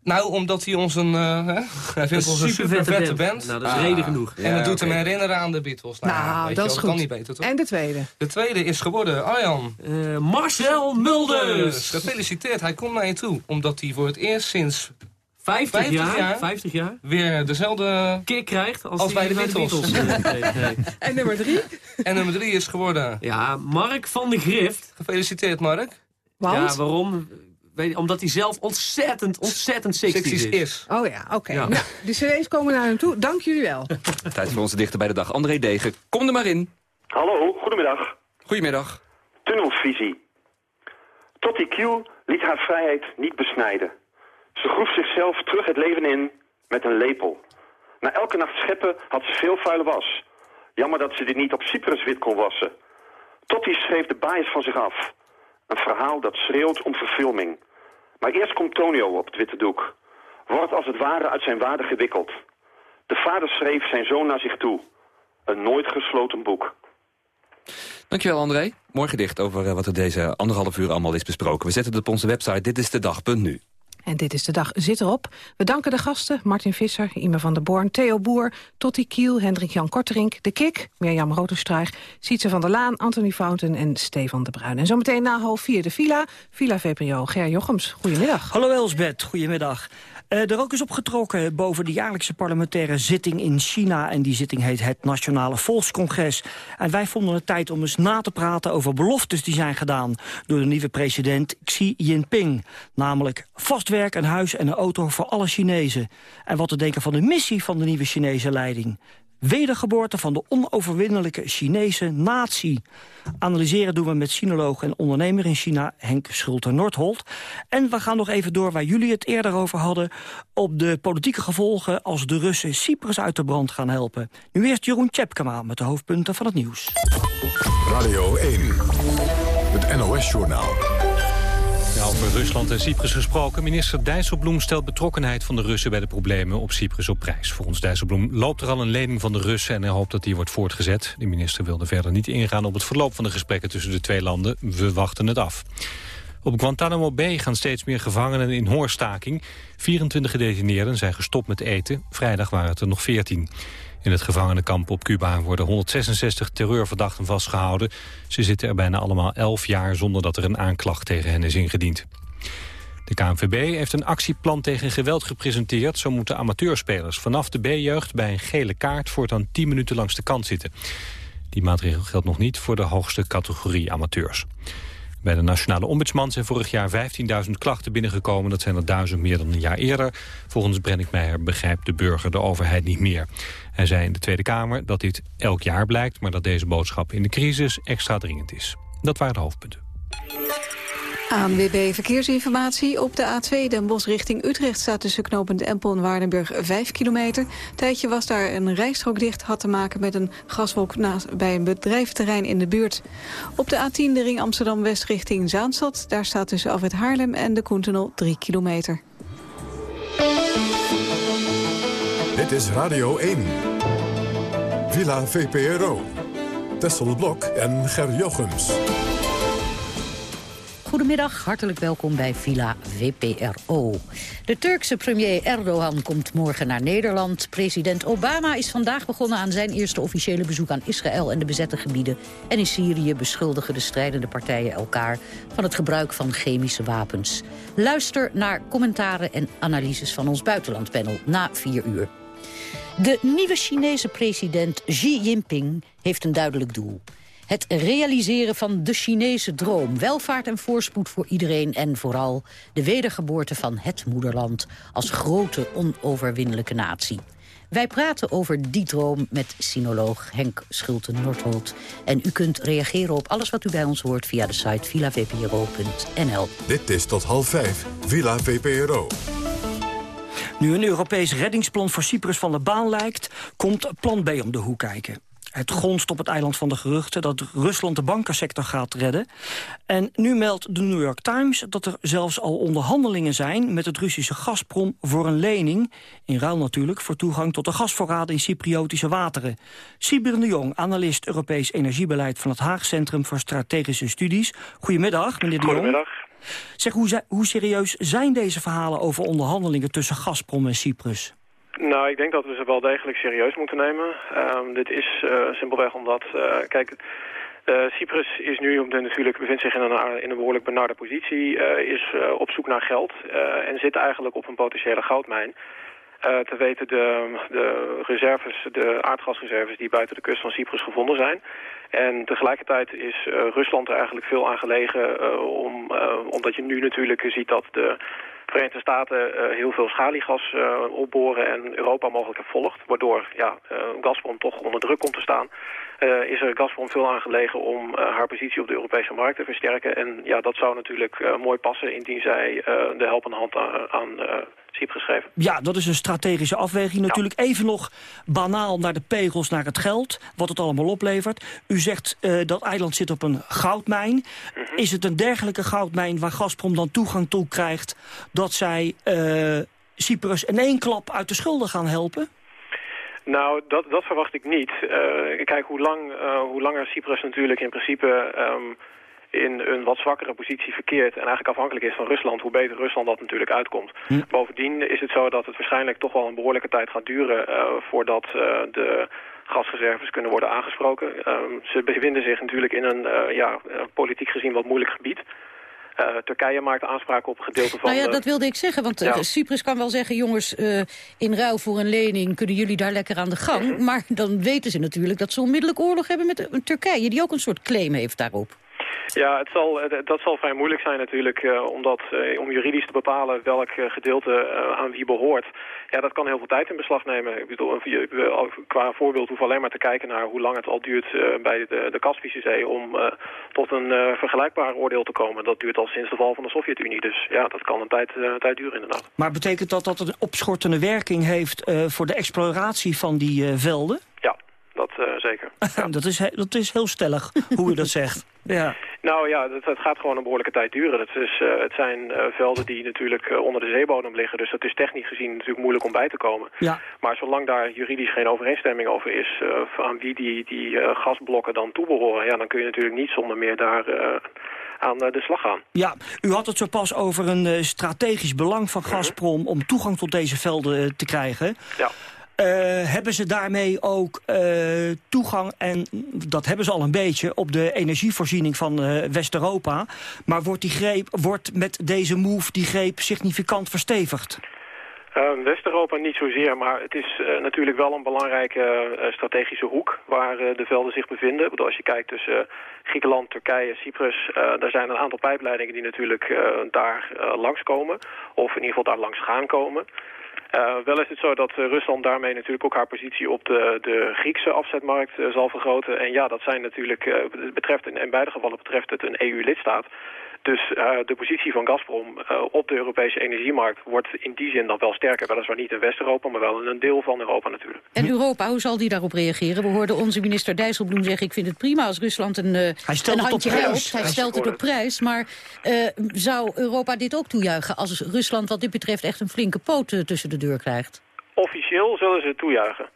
Nou, omdat hij ons een... eh, hè, hij vindt ons een super vette band. Nou, dat is reden genoeg. En dat Ja, doet hem herinneren aan de Beatles. Nou, Nou, weet dat je is wel, goed. kan niet beter, toch? En de tweede? De tweede is geworden Arjan. Eh, Marcel Mulders. Gefeliciteerd, hij komt naar je toe. Omdat hij voor het eerst sinds 50, 50 jaar, jaar. 50 jaar. weer dezelfde... Kick krijgt als, bij de Beatles. eh, kreeg, nee. En nummer drie? En nummer drie is geworden... Ja, Mark van de Grift. Gefeliciteerd, Mark. Want? Ja, waarom? Weet omdat hij zelf ontzettend, ontzettend 60's, 60's is. is. Oh ja, oké. Ja. Nou, de cd's komen naar hem toe. Dank jullie wel. Tijd voor onze dichter bij de dag. André Degen, kom er maar in. Hallo, goedemiddag. Goedemiddag. Tunnelvisie. Tottie Q liet haar vrijheid niet besnijden. Ze groef zichzelf terug het leven in met een lepel. Na elke nacht scheppen had ze veel vuile was. Jammer dat ze dit niet op Cyprus wit kon wassen. Totti schreef de baais van zich af. Een verhaal dat schreeuwt om verfilming. Maar eerst komt Tonio op het witte doek. Wordt als het ware uit zijn waarde gewikkeld. De vader schreef zijn zoon naar zich toe. Een nooit gesloten boek. Dankjewel André. Mooi gedicht over eh, wat er deze anderhalf uur allemaal is besproken. We zetten het op onze website Dit is de dag.nu. En dit is de dag zit erop. We danken de gasten Martin Visser, Ime van der Born, Theo Boer... Totti Kiel, Hendrik-Jan Korterink, De Kik, Mirjam Rotenstruig... Sietse van der Laan, Anthony Fountain en Stefan de Bruin. En zometeen na half vier de Villa, Villa VPRO, Ger Jochems. Goedemiddag. Hallo Elsbeth, goedemiddag. Uh, de rook is opgetrokken boven de jaarlijkse parlementaire zitting in China. En die zitting heet het Nationale Volkscongres. En wij vonden het tijd om eens na te praten over beloftes die zijn gedaan... door de nieuwe president Xi Jinping. Namelijk vast werk, een huis en een auto voor alle Chinezen. En wat te denken van de missie van de nieuwe Chinese leiding wedergeboorte van de onoverwinnelijke Chinese natie. Analyseren doen we met sinoloog en ondernemer in China Henk Schulte-Nordholt. En we gaan nog even door waar jullie het eerder over hadden... op de politieke gevolgen als de Russen Cyprus uit de brand gaan helpen. Nu eerst Jeroen Tjepkema met de hoofdpunten van het nieuws. Radio 1, het NOS-journaal over Rusland en Cyprus gesproken. Minister Dijsselbloem stelt betrokkenheid van de Russen bij de problemen op Cyprus op prijs. Volgens Dijsselbloem loopt er al een lening van de Russen en hij hoopt dat die wordt voortgezet. De minister wilde verder niet ingaan op het verloop van de gesprekken tussen de twee landen. We wachten het af. Op Guantanamo Bay gaan steeds meer gevangenen in hoorstaking. 24 gedetineerden zijn gestopt met eten. Vrijdag waren het er nog 14. In het gevangenenkamp op Cuba worden 166 terreurverdachten vastgehouden. Ze zitten er bijna allemaal 11 jaar zonder dat er een aanklacht tegen hen is ingediend. De KNVB heeft een actieplan tegen geweld gepresenteerd. Zo moeten amateurspelers vanaf de B-jeugd bij een gele kaart voortaan 10 minuten langs de kant zitten. Die maatregel geldt nog niet voor de hoogste categorie amateurs. Bij de Nationale Ombudsman zijn vorig jaar 15.000 klachten binnengekomen. Dat zijn er duizend meer dan een jaar eerder. Volgens Brenninkmeijer begrijpt de burger de overheid niet meer. Hij zei in de Tweede Kamer dat dit elk jaar blijkt... maar dat deze boodschap in de crisis extra dringend is. Dat waren de hoofdpunten. ANWB Verkeersinformatie. Op de A2 Den Bosch richting Utrecht staat tussen knooppunt Empel en Waardenburg 5 kilometer. Tijdje was daar een rijstrook dicht, had te maken met een gaswolk naast, bij een bedrijventerrein in de buurt. Op de A10 de ring Amsterdam-West richting Zaanstad. Daar staat tussen Afwet Haarlem en de Koentunnel 3 kilometer. Dit is Radio 1. Villa VPRO. Tessel Blok en Ger Jochems. Goedemiddag, hartelijk welkom bij Villa VPRO. De Turkse premier Erdogan komt morgen naar Nederland. President Obama is vandaag begonnen aan zijn eerste officiële bezoek aan Israël en de bezette gebieden. En in Syrië beschuldigen de strijdende partijen elkaar van het gebruik van chemische wapens. Luister naar commentaren en analyses van ons buitenlandpanel na vier uur. De nieuwe Chinese president Xi Jinping heeft een duidelijk doel. Het realiseren van de Chinese droom. Welvaart en voorspoed voor iedereen en vooral de wedergeboorte van het moederland... als grote onoverwinnelijke natie. Wij praten over die droom met sinoloog Henk Schulte-Nordholt. En u kunt reageren op alles wat u bij ons hoort via de site villavpro.nl. Dit is tot half vijf, Villa VPRO. Nu een Europees reddingsplan voor Cyprus van de baan lijkt... komt plan B om de hoek kijken. Het gonst op het eiland van de geruchten dat Rusland de bankensector gaat redden. En nu meldt de New York Times dat er zelfs al onderhandelingen zijn... met het Russische Gazprom voor een lening. In ruil natuurlijk voor toegang tot de gasvoorraden in Cypriotische wateren. Sibir de Jong, analist Europees energiebeleid... van het Haag Centrum voor Strategische Studies. Goedemiddag, meneer de Jong. Goedemiddag. Zeg, hoe, hoe serieus zijn deze verhalen over onderhandelingen tussen Gazprom en Cyprus? Nou, ik denk dat we ze wel degelijk serieus moeten nemen. Um, dit is uh, simpelweg omdat, uh, kijk, uh, Cyprus is nu natuurlijk, bevindt zich in een, in een behoorlijk benarde positie, is op zoek naar geld en zit eigenlijk op een potentiële goudmijn. te weten de, de reserves, de aardgasreserves die buiten de kust van Cyprus gevonden zijn. En tegelijkertijd is Rusland er eigenlijk veel aan gelegen, om, omdat je nu natuurlijk ziet dat de Verenigde Staten uh, heel veel schaliegas uh, opboren en Europa mogelijk volgt. Waardoor ja, uh, Gazprom toch onder druk komt te staan. is er Gazprom veel aangelegen om haar positie op de Europese markt te versterken. En ja, dat zou natuurlijk mooi passen indien zij de helpende hand aan, aan Cyprus geven. Ja, dat is een strategische afweging natuurlijk. Even nog banaal naar de pegels, naar het geld, wat het allemaal oplevert. U zegt uh, dat eiland zit op een goudmijn. Mhm. Is het een dergelijke goudmijn waar Gazprom dan toegang toe krijgt... dat zij uh, Cyprus in één klap uit de schulden gaan helpen? Nou, dat, dat verwacht ik niet. Uh, kijk, hoe, lang, hoe langer Cyprus natuurlijk in principe um, in een wat zwakkere positie verkeert... en eigenlijk afhankelijk is van Rusland, hoe beter Rusland dat natuurlijk uitkomt. Hm. Bovendien is het zo dat het waarschijnlijk toch wel een behoorlijke tijd gaat duren... Uh, voordat de gasreserves kunnen worden aangesproken. Um, ze bevinden zich natuurlijk in een ja, politiek gezien wat moeilijk gebied... Uh, Turkije maakt aanspraak op een gedeelte van... Nou ja, dat wilde ik zeggen, want ja. Cyprus kan wel zeggen... jongens, uh, in ruil voor een lening kunnen jullie daar lekker aan de gang. Mm -hmm. Maar dan weten ze natuurlijk dat ze onmiddellijk oorlog hebben met Turkije... die ook een soort claim heeft daarop. Ja, het zal, dat zal vrij moeilijk zijn natuurlijk, uh, omdat, uh, om juridisch te bepalen welk uh, gedeelte aan wie behoort. Ja, dat kan heel veel tijd in beslag nemen. Ik bedoel, qua voorbeeld hoef alleen maar te kijken naar hoe lang het al duurt bij de, de Kaspische Zee om tot een vergelijkbaar oordeel te komen. Dat duurt al sinds de val van de Sovjet-Unie, dus ja, dat kan een tijd, tijd duren inderdaad. Maar betekent dat dat een opschortende werking heeft voor de exploratie van die velden? Dat zeker. Ja. dat, is, dat is heel stellig, hoe u dat zegt. Ja. Nou ja, het, het, gaat gewoon een behoorlijke tijd duren. Het, is, uh, het zijn uh, velden die natuurlijk uh, onder de zeebodem liggen. Dus dat is technisch gezien natuurlijk moeilijk om bij te komen. Ja. Maar zolang daar juridisch geen overeenstemming over is... aan wie die, die gasblokken dan toebehoren... Ja, dan kun je natuurlijk niet zonder meer daar aan de slag gaan. Ja, u had het zo pas over een strategisch belang van Gazprom... -hmm. om toegang tot deze velden te krijgen. Ja. Uh, hebben ze daarmee ook uh, toegang, en dat hebben ze al een beetje... op de energievoorziening van uh, West-Europa. Maar wordt, die greep, wordt met deze move die greep significant verstevigd? West-Europa niet zozeer, maar het is natuurlijk wel een belangrijke strategische hoek... waar de velden zich bevinden. Bedoel, als je kijkt tussen Griekenland, Turkije, Cyprus... daar zijn een aantal pijpleidingen die natuurlijk daar langskomen. Of in ieder geval daar langs gaan komen... Uh, wel is het zo dat uh, Rusland daarmee natuurlijk ook haar positie op de, de Griekse afzetmarkt uh, zal vergroten. En ja, dat zijn natuurlijk, betreft, in, in beide gevallen betreft het een EU-lidstaat. Dus de positie van Gazprom op de Europese energiemarkt wordt in die zin dan wel sterker. Weliswaar niet in West-Europa, maar wel in een deel van Europa natuurlijk. En Europa, hoe zal die daarop reageren? We hoorden onze minister Dijsselbloem zeggen... ik vind het prima als Rusland een, Hij stelt een handje het op helpt. Hij stelt het op prijs. Maar zou Europa dit ook toejuichen als Rusland wat dit betreft echt een flinke poot tussen de deur krijgt? Officieel zullen ze het toejuichen.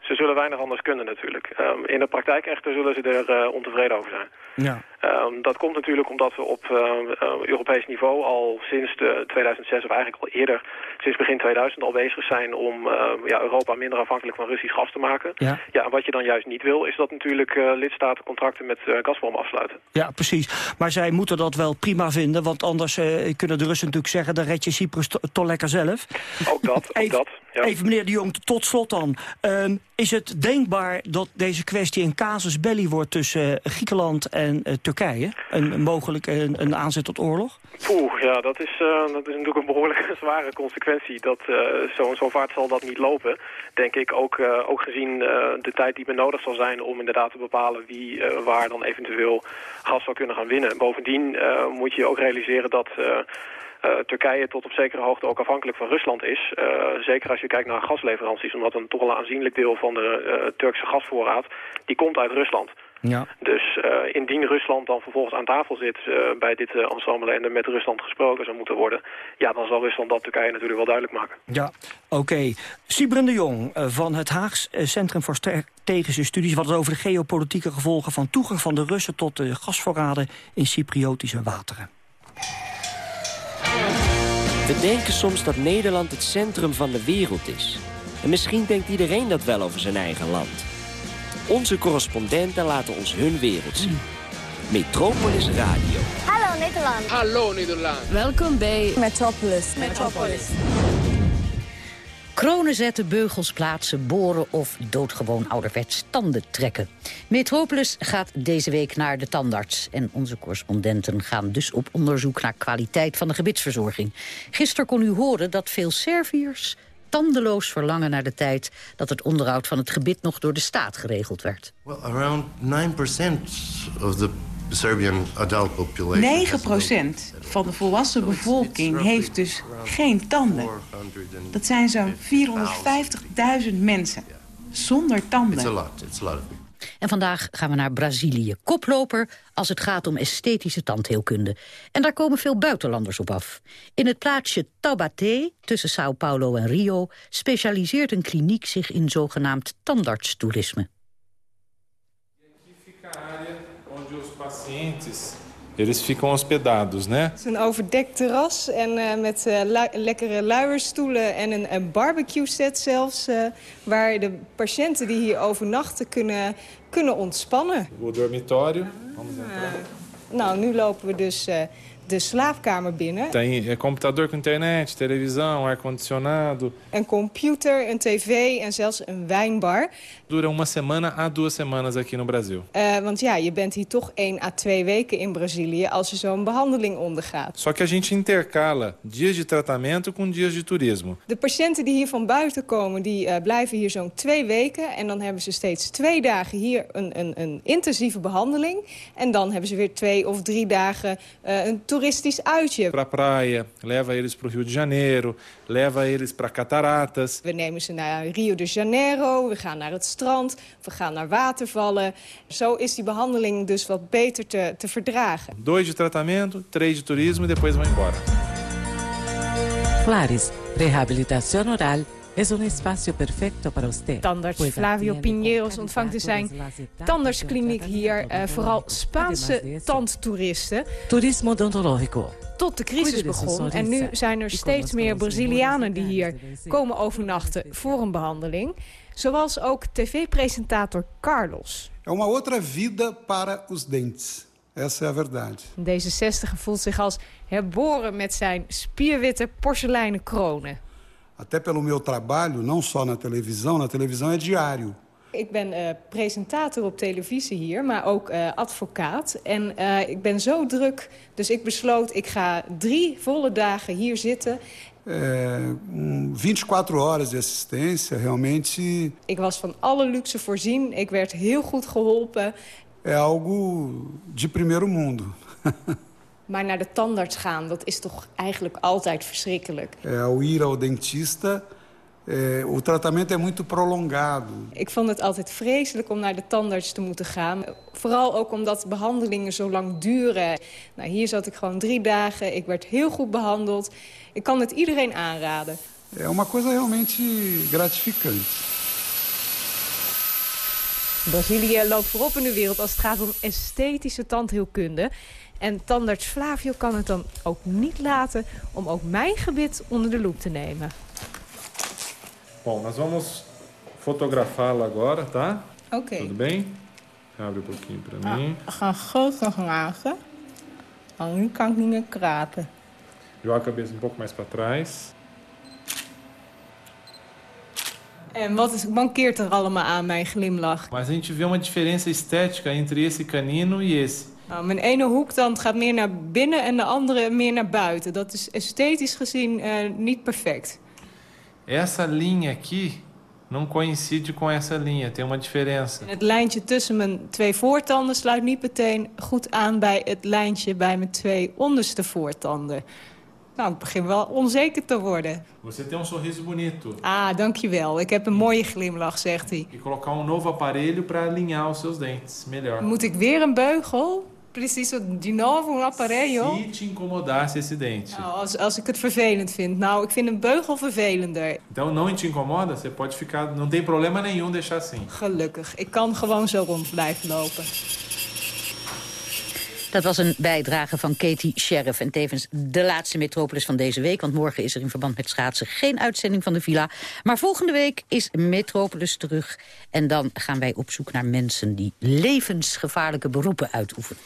Ze zullen weinig anders kunnen natuurlijk. Um, in de praktijk echter zullen ze er uh, ontevreden over zijn. Ja. Um, dat komt natuurlijk omdat we op uh, uh, Europees niveau al sinds de 2006, of eigenlijk al eerder, sinds begin 2000 al bezig zijn om ja, Europa minder afhankelijk van Russisch gas te maken. Ja. Ja, en wat je dan juist niet wil, is dat natuurlijk lidstaten contracten met Gazprom afsluiten. Ja, precies. Maar zij moeten dat wel prima vinden, want anders kunnen de Russen natuurlijk zeggen, dan red je Cyprus toch lekker zelf. Ook dat, ook even, dat. Ja. Even meneer de Jong, tot slot dan. Um, is het denkbaar dat deze kwestie een casus belli wordt tussen Griekenland en uh, Turkije? Een, mogelijk een, een, aanzet tot oorlog? Poeh, ja, dat is, uh, dat is natuurlijk een behoorlijke zware consequentie. Dat uh, zo, zo vaart zal dat niet lopen, denk ik. Ook, ook gezien de tijd die benodigd zal zijn om inderdaad te bepalen wie waar dan eventueel gas zou kunnen gaan winnen. Bovendien moet je ook realiseren dat... Turkije tot op zekere hoogte ook afhankelijk van Rusland is. Zeker als je kijkt naar gasleveranties, omdat een toch wel aanzienlijk deel van de Turkse gasvoorraad, die komt uit Rusland. Ja. Dus indien Rusland dan vervolgens aan tafel zit bij dit ensemble en er met Rusland gesproken zou moeten worden, ja, dan zal Rusland dat Turkije natuurlijk wel duidelijk maken. Ja, oké. Okay. Sibren de Jong van het Haags Centrum voor Strategische Studies, wat het over de geopolitieke gevolgen van toegang van de Russen tot de gasvoorraden in Cypriotische wateren. We denken soms dat Nederland het centrum van de wereld is. En misschien denkt iedereen dat wel over zijn eigen land. Onze correspondenten laten ons hun wereld zien. Metropolis Radio. Hallo Nederland. Hallo Nederland. Welkom bij Metropolis. Metropolis. Kronen zetten, beugels plaatsen, boren of doodgewoon ouderwets tanden trekken. Metropolis gaat deze week naar de tandarts. En onze correspondenten gaan dus op onderzoek naar kwaliteit van de gebitsverzorging. Gisteren kon u horen dat veel Serviërs tandeloos verlangen naar de tijd dat het onderhoud van het gebit nog door de staat geregeld werd. Well, around 9% of the Serbian adult population 9 van de volwassen bevolking heeft dus geen tanden. Dat zijn zo'n 450.000 mensen. Zonder It's a tanden. lot. It's a lot of people. En vandaag gaan we naar Brazilië. Koploper als het gaat om esthetische tandheelkunde. En daar komen veel buitenlanders op af. In het plaatsje Taubaté, tussen Sao Paulo en Rio... specialiseert een kliniek zich in zogenaamd tandartstoerisme. onde os pacientes eles ficam hospedados, né? Het is een overdekt terras en eh, met eh, lu- lekkere luierstoelen en een, een barbecue set zelfs... eh, waar de patiënten die hier overnachten kunnen, kunnen ontspannen. O dormitório, vamos entrar. Nou, nu lopen we dus de slaapkamer binnen. Tem é, computador com internet, televisão, ar-condicionado. Een computer, een tv en zelfs een wijnbar. Dura uma semana a duas semanas aqui no Brasil. Eh, want ja, je bent hier toch één à twee weken in Brazilië... als je zo'n behandeling ondergaat. Só que a gente intercala dias de tratamento com dias de turismo. De patiënten die hier van buiten komen, die eh, blijven hier zo'n twee weken. En dan hebben ze steeds twee dagen hier een, een, een intensieve behandeling. En dan hebben ze weer twee of drie dagen eh, een toeristisch uitje. Pra praia, leva eles pro Rio de Janeiro, leva eles para cataratas. We nemen ze naar Rio de Janeiro, we gaan naar het strand, we gaan naar watervallen. Zo is die behandeling dus wat beter te, te verdragen. Dois de tratamento, três de turismo e depois vão embora. Claris, rehabilitación oral es un espacio perfecto para usted. Tandarts Flavio Pinheiros ontvangt in zijn tandartskliniek hier eh, vooral Spaanse tandtoeristen. Turismo odontológico. Tot de crisis begon en nu zijn er steeds meer Brazilianen die hier komen overnachten voor een behandeling. Zoals ook tv-presentator Carlos. É uma outra vida para os dentes. Essa é a verdade. Deze 60 voelt zich als herboren met zijn spierwitte porseleinen kronen. Até pelo meu trabalho, não só na televisão, na televisão é diário. Ik ben eh, presentator op televisie hier, maar ook eh, advocaat. En eh, ik ben zo druk, dus ik besloot... ik ga drie volle dagen hier zitten. É, um 24 horas de assistência, realmente Ik was van alle luxe voorzien. Ik werd heel goed geholpen. é algo de primeiro mundo. Maar naar de tandarts gaan, dat is toch eigenlijk altijd verschrikkelijk. Ao ir ao dentista, é, o tratamento é muito prolongado. Ik vond het altijd vreselijk om naar de tandarts te moeten gaan. Vooral ook omdat behandelingen zo lang duren. Nou, hier zat ik gewoon drie dagen. Ik werd heel goed behandeld. Ik kan het iedereen aanraden. É uma coisa realmente gratificante. Brazilië loopt voorop in de wereld als het gaat om esthetische tandheelkunde. En tandarts Flavio kan het dan ook niet laten om ook mijn gebit onder de loep te nemen. Bom, nós vamos fotografá-la agora, tá? Oké. Tudo bem? Abre um pouquinho para mim. We gaan foto's maken. Oh, nu kan ik niet meer kraken. Joga a cabeça um pouco mais para trás. En wat is, mankeert er allemaal aan mijn glimlach? Mas a gente vê uma diferença estética entre esse canino e esse. Nou, mijn ene hoektand gaat meer naar binnen en de andere meer naar buiten. Dat is esthetisch gezien eh, niet perfect. Essa linha aqui não coincide com essa linha, tem uma diferença. En het lijntje tussen mijn twee voortanden sluit niet meteen goed aan bij het lijntje bij mijn twee onderste voortanden. Nou, ik begin wel onzeker te worden. Você tem um sorriso bonito. Ah, dankjewel. Ik heb een mooie glimlach, zegt hij. E colocar um novo aparelho para alinhar os seus dentes melhor. Moet ik weer een beugel? Preciso de novo um aparelho? Se te incomodasse esse dente. Nou, als, als ik het vervelend vind. Nou, ik vind een beugel vervelender. Então não te incomoda, você pode ficar, não tem problema nenhum deixar assim. Gelukkig. Ik kan gewoon zo rond blijven lopen. Dat was een bijdrage van Katie Sheriff. En tevens de laatste metropolis van deze week. Want morgen is er in verband met schaatsen geen uitzending van de villa. Maar volgende week is Metropolis terug. En dan gaan wij op zoek naar mensen die levensgevaarlijke beroepen uitoefenen.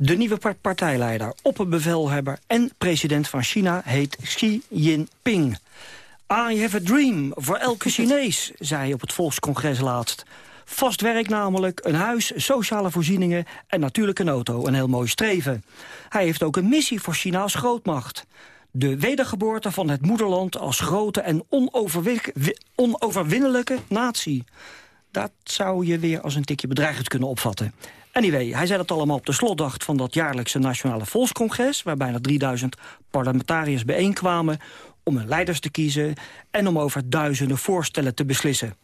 De nieuwe par- partijleider, opperbevelhebber en president van China heet Xi Jinping. I have a dream voor elke Chinees, zei hij op het volkscongres laatst. Vast werk namelijk, een huis, sociale voorzieningen en natuurlijk een auto. Een heel mooi streven. Hij heeft ook een missie voor China als grootmacht. De wedergeboorte van het moederland als grote en onoverwi- wi- onoverwinnelijke natie. Dat zou je weer als een tikje bedreigend kunnen opvatten. Anyway, hij zei dat allemaal op de slotdag van dat jaarlijkse Nationale Volkscongres... waar bijna 3000 parlementariërs bijeenkwamen om hun leiders te kiezen... en om over duizenden voorstellen te beslissen.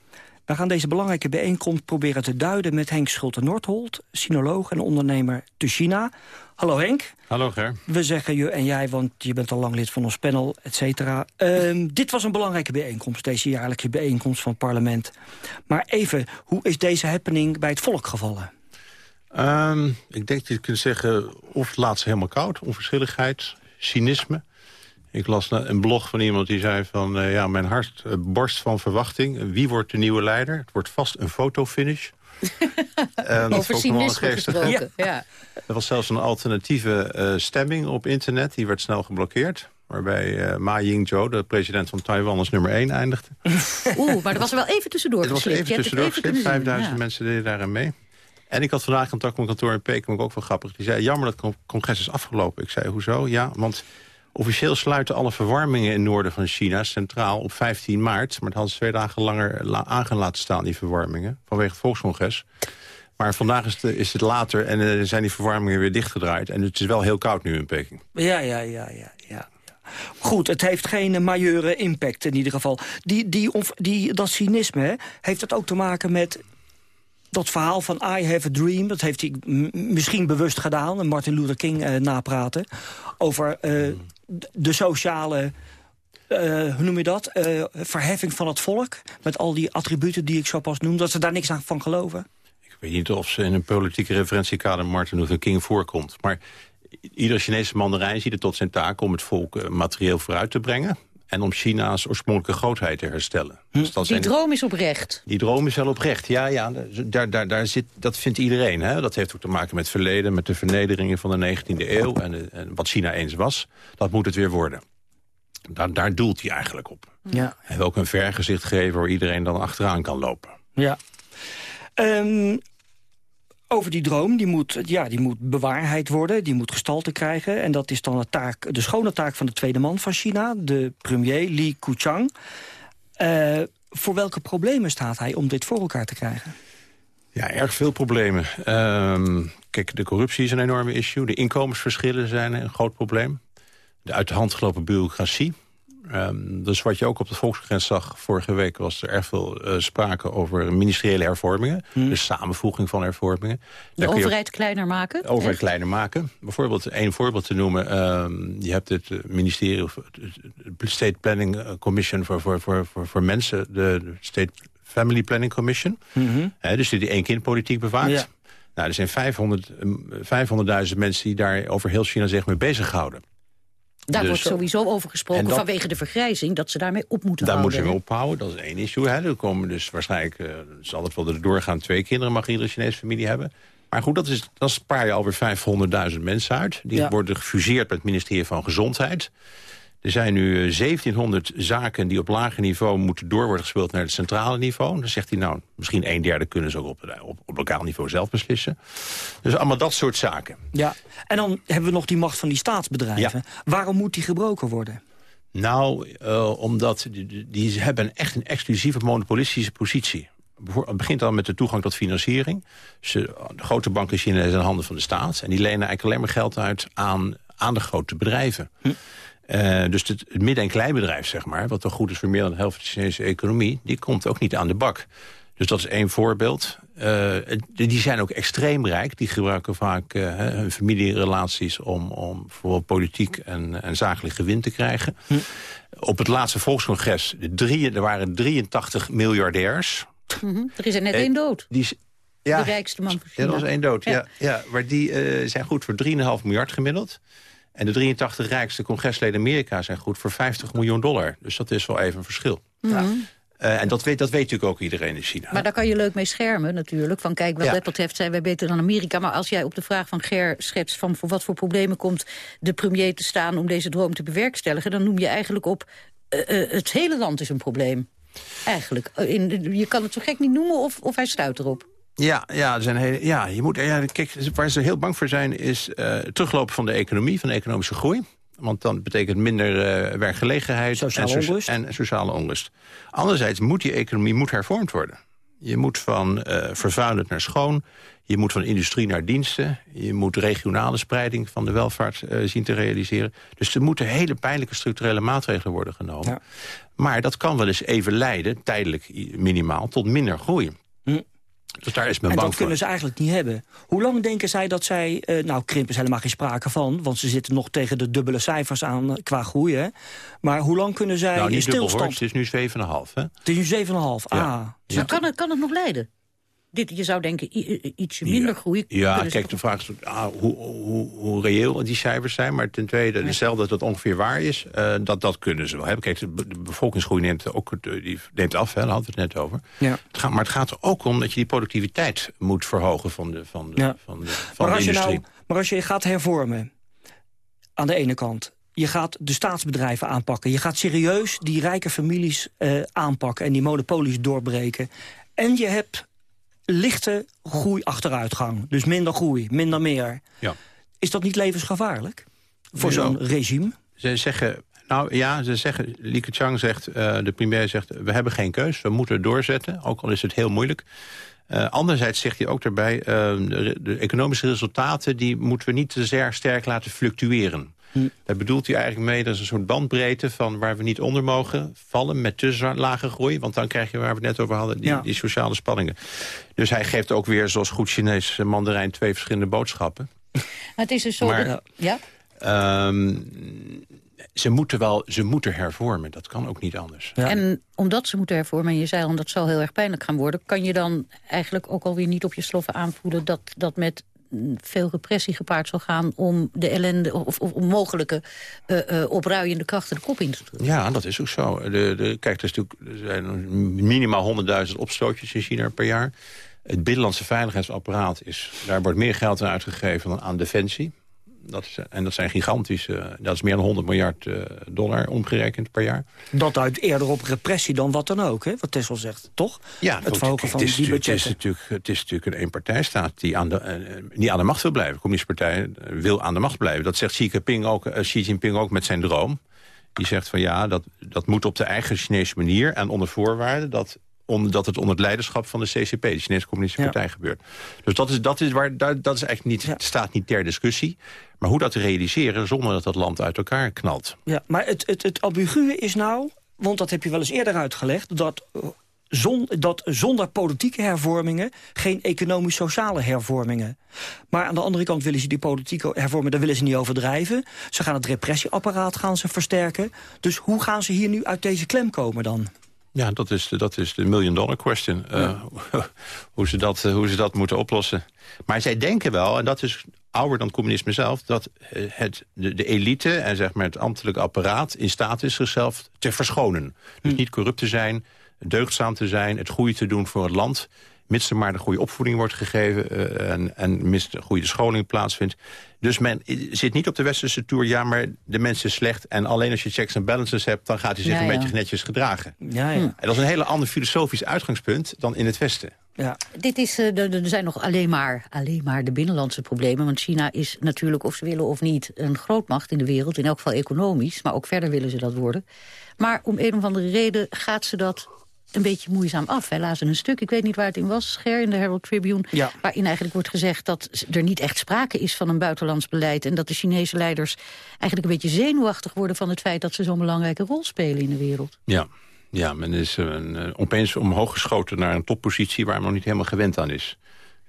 We gaan deze belangrijke bijeenkomst proberen te duiden... met Henk Schulte-Nordholt, sinoloog en ondernemer te China. Hallo Henk. Hallo Ger. We zeggen je en jij, want je bent al lang lid van ons panel, et cetera. Ehm, dit was een belangrijke bijeenkomst, deze jaarlijkse bijeenkomst van het parlement. Maar even, hoe is deze happening bij het volk gevallen? Ehm, ik denk dat je kunt zeggen, of het laat ze helemaal koud, onverschilligheid, cynisme. Ik las een blog van iemand die zei van... Uh, ja, mijn hart uh, borst van verwachting. Wie wordt de nieuwe leider? Het wordt vast een fotofinish. uh, Over cynisme gesproken, ja. Er was zelfs een alternatieve stemming op internet. Die werd snel geblokkeerd. Waarbij Ma Ying-jeou, de president van Taiwan, als nummer 1 eindigde. Oeh, maar er was er wel even tussendoor Het was even tussendoor geslipt. 5000 ja. mensen deden daarin mee. En ik had vandaag contact met mijn kantoor in Peking, ook wel grappig. Die zei, jammer dat het congres is afgelopen. Ik zei, hoezo? Ja, want officieel sluiten alle verwarmingen in het noorden van China... centraal op 15 maart. Maar het hadden ze twee dagen langer la aan gaan laten staan, die verwarmingen. Vanwege het volkscongres. Maar vandaag is, de, is het later en uh, zijn die verwarmingen weer dichtgedraaid. En het is wel heel koud nu in Peking. Ja, ja, ja, ja. ja. Goed, het heeft geen majeure impact in ieder geval. Die, die, die, dat cynisme, heeft het ook te maken met dat verhaal van I have a dream, dat heeft hij misschien bewust gedaan... en Martin Luther King uh, napraten... over uh, de sociale, uh, hoe noem je dat, verheffing van het volk... met al die attributen die ik zo pas noem, dat ze daar niks aan van geloven. Ik weet niet of ze in een politieke referentiekader Martin Luther King voorkomt. Maar ieder Chinese mandarijn ziet het tot zijn taak om het volk materieel vooruit te brengen en om China's oorspronkelijke grootheid te herstellen. Hm. Dus dat die droom is oprecht. Die droom is wel oprecht, ja. ja daar, daar, daar zit, dat vindt iedereen. Hè? Dat heeft ook te maken met het verleden, met de vernederingen van de 19e eeuw... En, en wat China eens was. Dat moet het weer worden. Daar, daar doelt hij eigenlijk op. Ja. En wil ook een vergezicht geven waar iedereen dan achteraan kan lopen. Ja. Um, over die droom, die moet, ja, die moet bewaarheid worden, die moet gestalte krijgen. En dat is dan de, taak, de schone taak van de tweede man van China, de premier Li Keqiang. Uh, voor welke problemen staat hij om dit voor elkaar te krijgen? Ja, erg veel problemen. Um, kijk, de corruptie is een enorme issue. De inkomensverschillen zijn een groot probleem. De uit de hand gelopen bureaucratie. Um, dus wat je ook op de volksgrens zag vorige week... was er erg veel uh, sprake over ministeriële hervormingen. Hmm. De samenvoeging van hervormingen. De Daar overheid kleiner maken? De overheid echt? kleiner maken. Bijvoorbeeld, één voorbeeld te noemen. Um, je hebt het ministerie... of het State Planning Commission voor, voor, voor, voor, voor mensen. De State Family Planning Commission. Mhm. Mm -hmm. He, dus die de één-kind-politiek bewaakt. Ja. Nou, er zijn 500.000 500 mensen die daar over heel China zich mee bezighouden. Daar dus, wordt sowieso over gesproken dat, vanwege de vergrijzing... dat ze daarmee op moeten daar houden. Daar moeten we ophouden, dat is één issue. Hè. Er komen dus waarschijnlijk, uh, zal het wel doorgaan... twee kinderen mag iedere Chinese familie hebben. Maar goed, dat, is, dat spaar je alweer 500.000 mensen uit. Die ja. worden gefuseerd met het ministerie van Gezondheid. Er zijn nu 1700 zaken die op lager niveau moeten door worden gespeeld naar het centrale niveau. Dan zegt hij nou, misschien een derde kunnen ze ook op, op, op lokaal niveau zelf beslissen. Dus allemaal dat soort zaken. Ja, en dan hebben we nog die macht van die staatsbedrijven. Ja. Waarom moet die gebroken worden? Nou, uh, omdat die, die hebben echt een exclusieve monopolistische positie. Het begint al met de toegang tot financiering. Ze, de grote banken in China zijn in handen van de staat. En die lenen eigenlijk alleen maar geld uit aan, aan de grote bedrijven. Hm. Uh, dus het, het midden- en kleinbedrijf, zeg maar... wat toch goed is voor meer dan de helft van de Chinese economie... die komt ook niet aan de bak. Dus dat is één voorbeeld. Uh, die zijn ook extreem rijk. Die gebruiken vaak uh, hun familierelaties... om, om bijvoorbeeld politiek en, en zakelijk gewin te krijgen. Hm. Op het laatste volkscongres... De drie, er waren 83 miljardairs. Mm -hmm. Er is er net één dood. Die, ja, de rijkste man van China. Ja, er was één dood. Ja. Ja, ja, maar die zijn goed voor 3,5 miljard gemiddeld. En de 83 rijkste congresleden Amerika zijn goed voor 50 miljoen dollar. Dus dat is wel even een verschil. Mm -hmm. uh, en dat weet, dat weet natuurlijk ook iedereen in China. Maar daar kan je leuk mee schermen natuurlijk. Van kijk, wat Ja. dat betreft zijn wij beter dan Amerika. Maar als jij op de vraag van Ger schetst... van voor wat voor problemen komt de premier te staan... om deze droom te bewerkstelligen... dan noem je eigenlijk op... eh, eh, het hele land is een probleem. Eigenlijk. Eh, In, je kan het zo gek niet noemen of, of hij stuit erop. Ja, ja, er zijn hele, ja, je moet, ja, kijk, waar ze heel bang voor zijn is uh, teruglopen van de economie, van de economische groei. Want dan betekent minder uh, werkgelegenheid Sociale en, onrust. en sociale onrust. Anderzijds moet die economie moet hervormd worden. Je moet van uh, vervuilend naar schoon. Je moet van industrie naar diensten. Je moet regionale spreiding van de welvaart uh, zien te realiseren. Dus er moeten hele pijnlijke structurele maatregelen worden genomen. Ja. Maar dat kan wel eens even leiden, tijdelijk minimaal, tot minder groei. Hm. Dus daar is men en bang dat kunnen ze eigenlijk niet hebben. Hoe lang denken zij dat zij... Uh, nou, krimp is helemaal geen sprake van... want ze zitten nog tegen de dubbele cijfers aan uh, qua groei. Hè? Maar hoe lang kunnen zij nou, in niet dubbel, stilstand... hoor. Het is nu 7,5. hè? Het is nu 7,5, ah. Dus ja. kan, het, kan het nog leiden? Dit, je zou denken, ietsje minder groei. Ja, kijk, de vraag is ah, hoe, hoe, hoe, reëel die cijfers zijn. Maar ten tweede, ja. stel dat het ongeveer waar is, uh, dat, dat kunnen ze wel hebben. Kijk, de, de bevolkingsgroei neemt, ook, die neemt af, hè, daar hadden we het net over. Ja. Het gaat, maar het gaat er ook om dat je die productiviteit moet verhogen van de, van de, ja. van de, van maar de als industrie. Je nou, maar als je gaat hervormen, aan de ene kant... Je gaat de staatsbedrijven aanpakken. Je gaat serieus die rijke families uh, aanpakken... en die monopolies doorbreken. En je hebt lichte groei-achteruitgang. Dus minder groei, minder meer. Ja. Is dat niet levensgevaarlijk voor zo'n regime? Ze zeggen, nou ja, ze zeggen, Li Keqiang zegt, uh, de premier zegt... we hebben geen keus, we moeten doorzetten, ook al is het heel moeilijk. Uh, anderzijds zegt hij ook daarbij, uh, de, de, economische resultaten... die moeten we niet te zeer sterk laten fluctueren. Hm. Daar bedoelt hij eigenlijk mee, dat is een soort bandbreedte... van waar we niet onder mogen vallen met te lage groei. Want dan krijg je, waar we het net over hadden, die, Ja. die sociale spanningen. Dus hij geeft ook weer, zoals goed Chinees mandarijn... twee verschillende boodschappen. Het is dus zo... Maar- dat- ja? Ehm, ze moeten wel, ze moeten hervormen. Dat kan ook niet anders. En omdat ze moeten hervormen, en je zei al, dat zal heel erg pijnlijk gaan worden... kan je dan eigenlijk ook alweer niet op je sloffen aanvoelen... dat dat met veel repressie gepaard zal gaan om de ellende... of, of mogelijke eh, opruiende krachten de kop in te drukken. Ja, dat is ook zo. De, de, kijk, er, is natuurlijk, er zijn minimaal 100.000 opstootjes in China per jaar. Het binnenlandse veiligheidsapparaat is... daar wordt meer geld aan uitgegeven dan aan defensie. Dat is, en dat zijn gigantische... Dat is meer dan 100 miljard eh, dollar omgerekend per jaar. Dat uit eerder op repressie dan wat dan ook, hè? wat Tessel zegt, toch? Ja, het verhogen van die natuurlijk- het, is budgetten. natuurlijk, het is natuurlijk een eenpartijstaat die aan de, eh, niet aan de macht wil blijven. De communistische partij eh, wil aan de macht blijven. Dat zegt Xi Jinping ook, eh, Xi Jinping ook met zijn droom. Die zegt van ja, dat, dat moet op de eigen Chinese manier... en onder voorwaarde dat, omdat het onder het leiderschap van de CCP... de Chinese Communistische Ja. Partij gebeurt. Dus dat is, dat is, waar, dat, dat is eigenlijk niet, staat niet ter discussie. Maar hoe dat te realiseren zonder dat dat land uit elkaar knalt. Ja, maar het, het, het ambiguë is nou, want dat heb je wel eens eerder uitgelegd... dat, eh, zon, dat zonder politieke hervormingen geen economisch-sociale hervormingen. Maar aan de andere kant willen ze die politieke hervormingen... daar willen ze niet overdrijven. Ze gaan het repressieapparaat gaan ze versterken. Dus hoe gaan ze hier nu uit deze klem komen dan? Ja, dat is de, dat is de million dollar question. Eh, hoe, ze dat, eh, hoe ze dat moeten oplossen. Maar zij denken wel, en dat is ouder dan het communisme zelf... dat eh, het, de, de elite en zeg maar het ambtelijk apparaat in staat is zichzelf te verschonen. Dus niet corrupt te zijn, deugdzaam te zijn... het goede te doen voor het land... mits er maar de goede opvoeding wordt gegeven... eh, en, en mits de goede scholing plaatsvindt. Dus men zit niet op de westerse tour... ja, maar de mens is slecht... en alleen als je checks en balances hebt... dan gaat hij zich Ja, een ja. beetje netjes gedragen. Ja, ja. En dat is een hele ander filosofisch uitgangspunt dan in het Westen. ja. Dit is, eh, er er zijn nog alleen maar, alleen maar de binnenlandse problemen. Want China is natuurlijk, of ze willen of niet, een grootmacht in de wereld. In elk geval economisch, maar ook verder willen ze dat worden. Maar om een of andere reden gaat ze dat een beetje moeizaam af. Wij lazen een stuk, ik weet niet waar het in was, Scher in de Herald Tribune... Ja. waarin eigenlijk wordt gezegd dat er niet echt sprake is van een buitenlands beleid... en dat de Chinese leiders eigenlijk een beetje zenuwachtig worden... van het feit dat ze zo'n belangrijke rol spelen in de wereld. Ja, ja men is eh, een, eh, opeens omhoog geschoten naar een toppositie... waar men nog niet helemaal gewend aan is.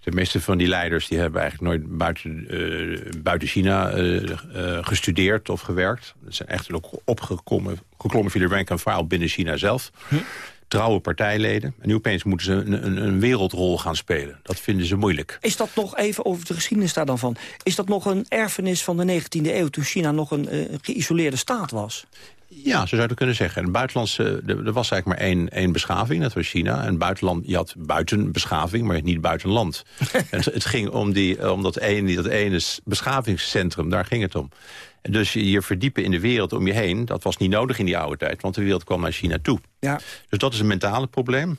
De meeste van die leiders die hebben eigenlijk nooit buiten, eh, buiten China eh, eh, gestudeerd of gewerkt. Ze zijn echt ook opgeklommen geklommen via de rank en file binnen China zelf. Trouwe partijleden. En nu opeens moeten ze een, een, een wereldrol gaan spelen. Dat vinden ze moeilijk. Is dat nog even over de geschiedenis daar dan van? Is dat nog een erfenis van de 19e eeuw... toen China nog een eh, geïsoleerde staat was? Ja, zo zou je kunnen zeggen. En buitenlandse, er er was eigenlijk maar één, één beschaving, dat was China. En buitenland, je had buitenbeschaving, maar niet buitenland. het, het ging om, die, om dat ene, dat ene beschavingscentrum, daar ging het om. Dus je verdiepen in de wereld om je heen, dat was niet nodig in die oude tijd. Want de wereld kwam naar China toe. Ja. Dus dat is een mentale probleem.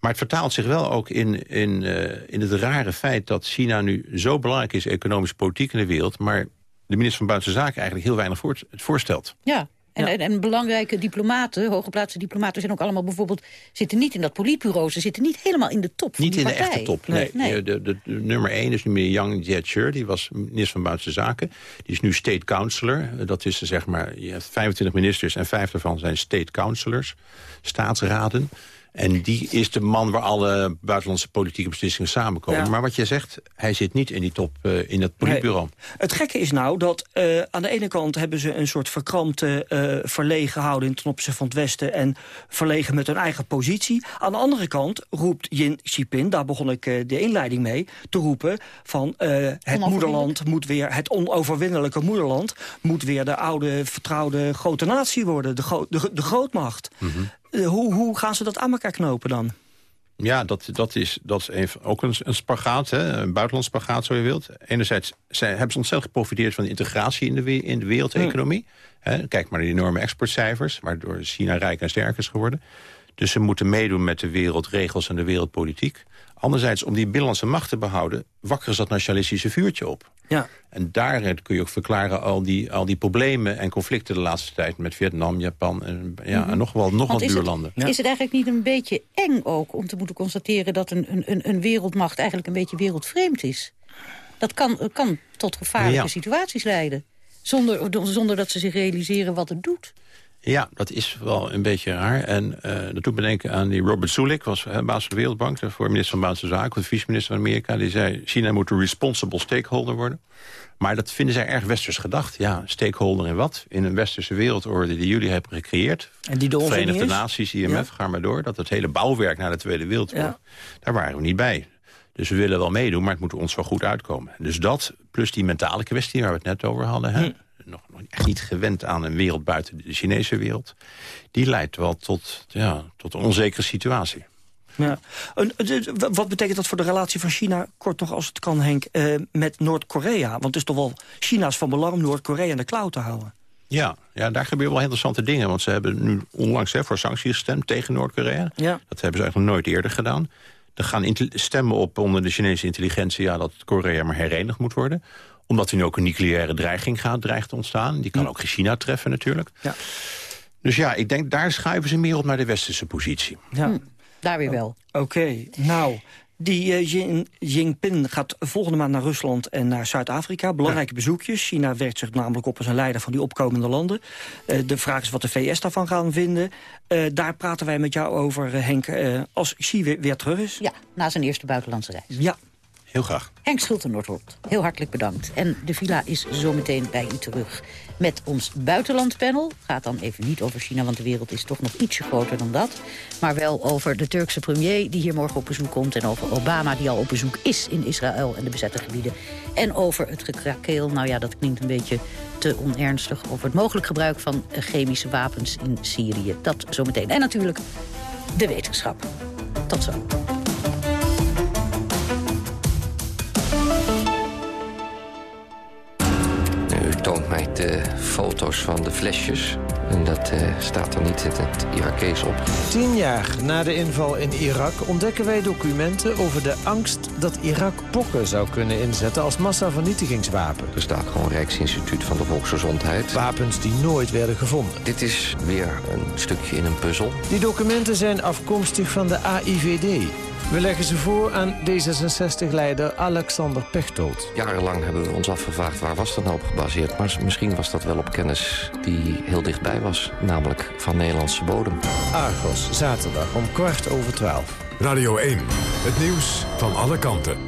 Maar het vertaalt zich wel ook in, in, eh, in het rare feit dat China nu zo belangrijk is... economisch politiek in de wereld... maar de minister van Buitenlandse Zaken eigenlijk heel weinig voor, het voorstelt. Ja, En, en, en belangrijke diplomaten, hooggeplaatste diplomaten... zijn ook allemaal bijvoorbeeld, zitten niet in dat politbureau. Ze zitten niet helemaal in de top van Niet in de echte top, nee. De, de, de- de nummer één is nu meneer Yang Jiechi, die was minister van Buitenlandse Zaken. Die is nu state counselor. Dat is zeg maar, je hebt 25 ministers en vijf daarvan zijn state counselors, staatsraden. En die is de man waar alle buitenlandse politieke beslissingen samenkomen. Ja. Maar wat jij zegt, hij zit niet in die top, eh, in het politbureau. Nee. Het gekke is nou dat eh, aan de ene kant hebben ze een soort verkrampte, eh, verlegen houding ten opzichte van het Westen en verlegen met hun eigen positie. Aan de andere kant roept Yin Xipin, daar begon ik eh, de inleiding mee, te roepen van eh, het moederland moet weer, het onoverwinnelijke moederland moet weer de oude vertrouwde grote natie worden, de, gro- de, de grootmacht. Eh, hoe, hoe gaan ze dat aan elkaar knopen dan? Ja, dat, dat is, dat is even, ook een, een spagaat, hè, een buitenlands spagaat, zo je wilt. Enerzijds zij, hebben ze ontzettend geprofiteerd van de integratie in de, in de wereldeconomie. Hè, kijk maar naar die enorme exportcijfers, waardoor China rijk en sterk is geworden. Dus ze moeten meedoen met de wereldregels en de wereldpolitiek. Anderzijds, om die binnenlandse macht te behouden... wakkeren ze dat nationalistische vuurtje op. Ja. En daaruit kun je ook verklaren al die, al die problemen en conflicten de laatste tijd... met Vietnam, Japan en, ja, Mhm. en nog wel, nog wat buurlanden. Het, Is het eigenlijk niet een beetje eng ook om te moeten constateren... dat een, een- een, een wereldmacht eigenlijk een beetje wereldvreemd is? Dat kan, kan tot gevaarlijke Ja. situaties leiden. Zonder, zonder dat ze zich realiseren wat het doet. Ja, dat is wel een beetje raar. En eh, dat doet me denken aan die Robert Zulik, was hè, baas van de Wereldbank... voor minister van Buitenlandse Zaken, de vice-minister van Amerika. Die zei, China moet een responsible stakeholder worden. Maar dat vinden zij erg westers gedacht. Ja, stakeholder in wat? In een westerse wereldorde die jullie hebben gecreëerd. En die de Verenigde? Naties, IMF, Ja. ga maar door. Dat het hele bouwwerk na de Tweede Wereldoorlog, Ja. daar waren we niet bij. Dus we willen wel meedoen, maar het moet ons wel goed uitkomen. Dus dat, plus die mentale kwestie waar we het net over hadden... Hè, nog, nog echt niet gewend aan een wereld buiten de Chinese wereld... die leidt wel tot, ja, tot een onzekere situatie. Ja. Wat betekent dat voor de relatie van China, kort nog als het kan Henk, eh, met Noord-Korea? Want het is toch wel China's van belang om Noord-Korea in de klauw te houden. Ja, ja, daar gebeuren wel interessante dingen. Want ze hebben nu onlangs hè, voor sancties gestemd tegen Noord-Korea. Ja. Dat hebben ze eigenlijk nooit eerder gedaan. Er gaan stemmen op onder de Chinese intelligentie... Ja, dat Korea maar herenigd moet worden. Omdat er nu ook een nucleaire dreiging gaat, dreigt te ontstaan. Die kan ook China treffen natuurlijk. Ja. Dus ja, ik denk daar schuiven ze meer op naar de westerse positie. Ja. Daar weer wel. Oké, nou, die eh, Jin- Jinping gaat volgende maand naar Rusland en naar Zuid-Afrika. Belangrijke bezoekjes. China werkt zich namelijk op als een leider van die opkomende landen. Eh, de vraag is wat de VS daarvan gaan vinden. Eh, daar praten wij met jou over, Henk, eh, als Xi weer, weer terug is. Ja, na zijn eerste buitenlandse reis. Ja. Heel graag. Henk Schulte-Noordholt, heel hartelijk bedankt. En de villa is zometeen bij u terug. Met ons buitenlandpanel. Gaat dan even niet over China, want de wereld is toch nog ietsje groter dan dat. Maar wel over de Turkse premier die hier morgen op bezoek komt. En over Obama die al op bezoek is in Israël en de bezette gebieden. En over het gekrakeel, nou ja, dat klinkt een beetje te onernstig... over het mogelijk gebruik van chemische wapens in Syrië. Dat zometeen. En natuurlijk de wetenschap. Tot zo. Toont mij de foto's van de flesjes. En dat eh, staat er niet in het Irakees op. Tien jaar na de inval in Irak ontdekken wij documenten over de angst dat Irak pokken zou kunnen inzetten als massavernietigingswapen. Er staat gewoon Rijksinstituut van de Volksgezondheid. Wapens die nooit werden gevonden. Dit is weer een stukje in een puzzel. Die documenten zijn afkomstig van de AIVD. We leggen ze voor aan D66-leider Alexander Pechtold. Jarenlang hebben we ons afgevraagd waar was dat nou op gebaseerd. Maar misschien was dat wel op kennis die heel dichtbij was. Namelijk van Nederlandse bodem. Argos, zaterdag om kwart over twaalf. Radio 1, het nieuws van alle kanten.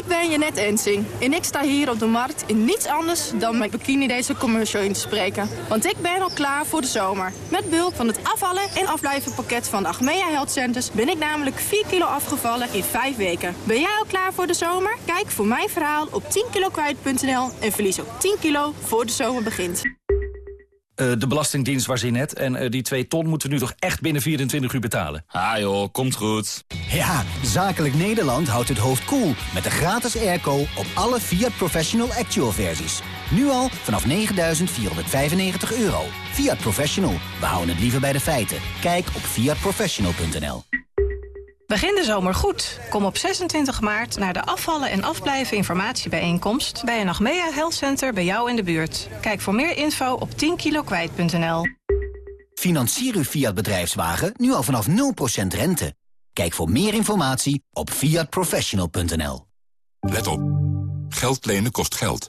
Ik ben Jeanette Ensing en ik sta hier op de markt in niets anders dan mijn bikini deze commercial in te spreken. Want ik ben al klaar voor de zomer. Met behulp van het afvallen en afblijven pakket van de Achmea Health Centers ben ik namelijk 4 kilo afgevallen in 5 weken. Ben jij al klaar voor de zomer? Kijk voor mijn verhaal op 10kilokwijt.nl en verlies ook 10 kilo voor de zomer begint. Eh, de Belastingdienst was in net. En eh, die 2 ton moeten we nu toch echt binnen 24 uur betalen. Ah joh, komt goed. Ja, Zakelijk Nederland houdt het hoofd koel cool met de gratis airco op alle Fiat Professional Actual versies. Nu al vanaf 9.495 euro. Fiat Professional, we houden het liever bij de feiten. Kijk op fiatprofessional.nl. Begin de zomer goed. Kom op 26 maart naar de afvallen en afblijven informatiebijeenkomst... bij een Achmea Health Center bij jou in de buurt. Kijk voor meer info op 10kilokwijt.nl. Financier uw Fiat bedrijfswagen nu al vanaf 0% rente. Kijk voor meer informatie op fiatprofessional.nl. Let op. Geld lenen kost geld.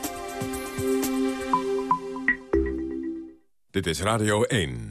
Dit is Radio 1.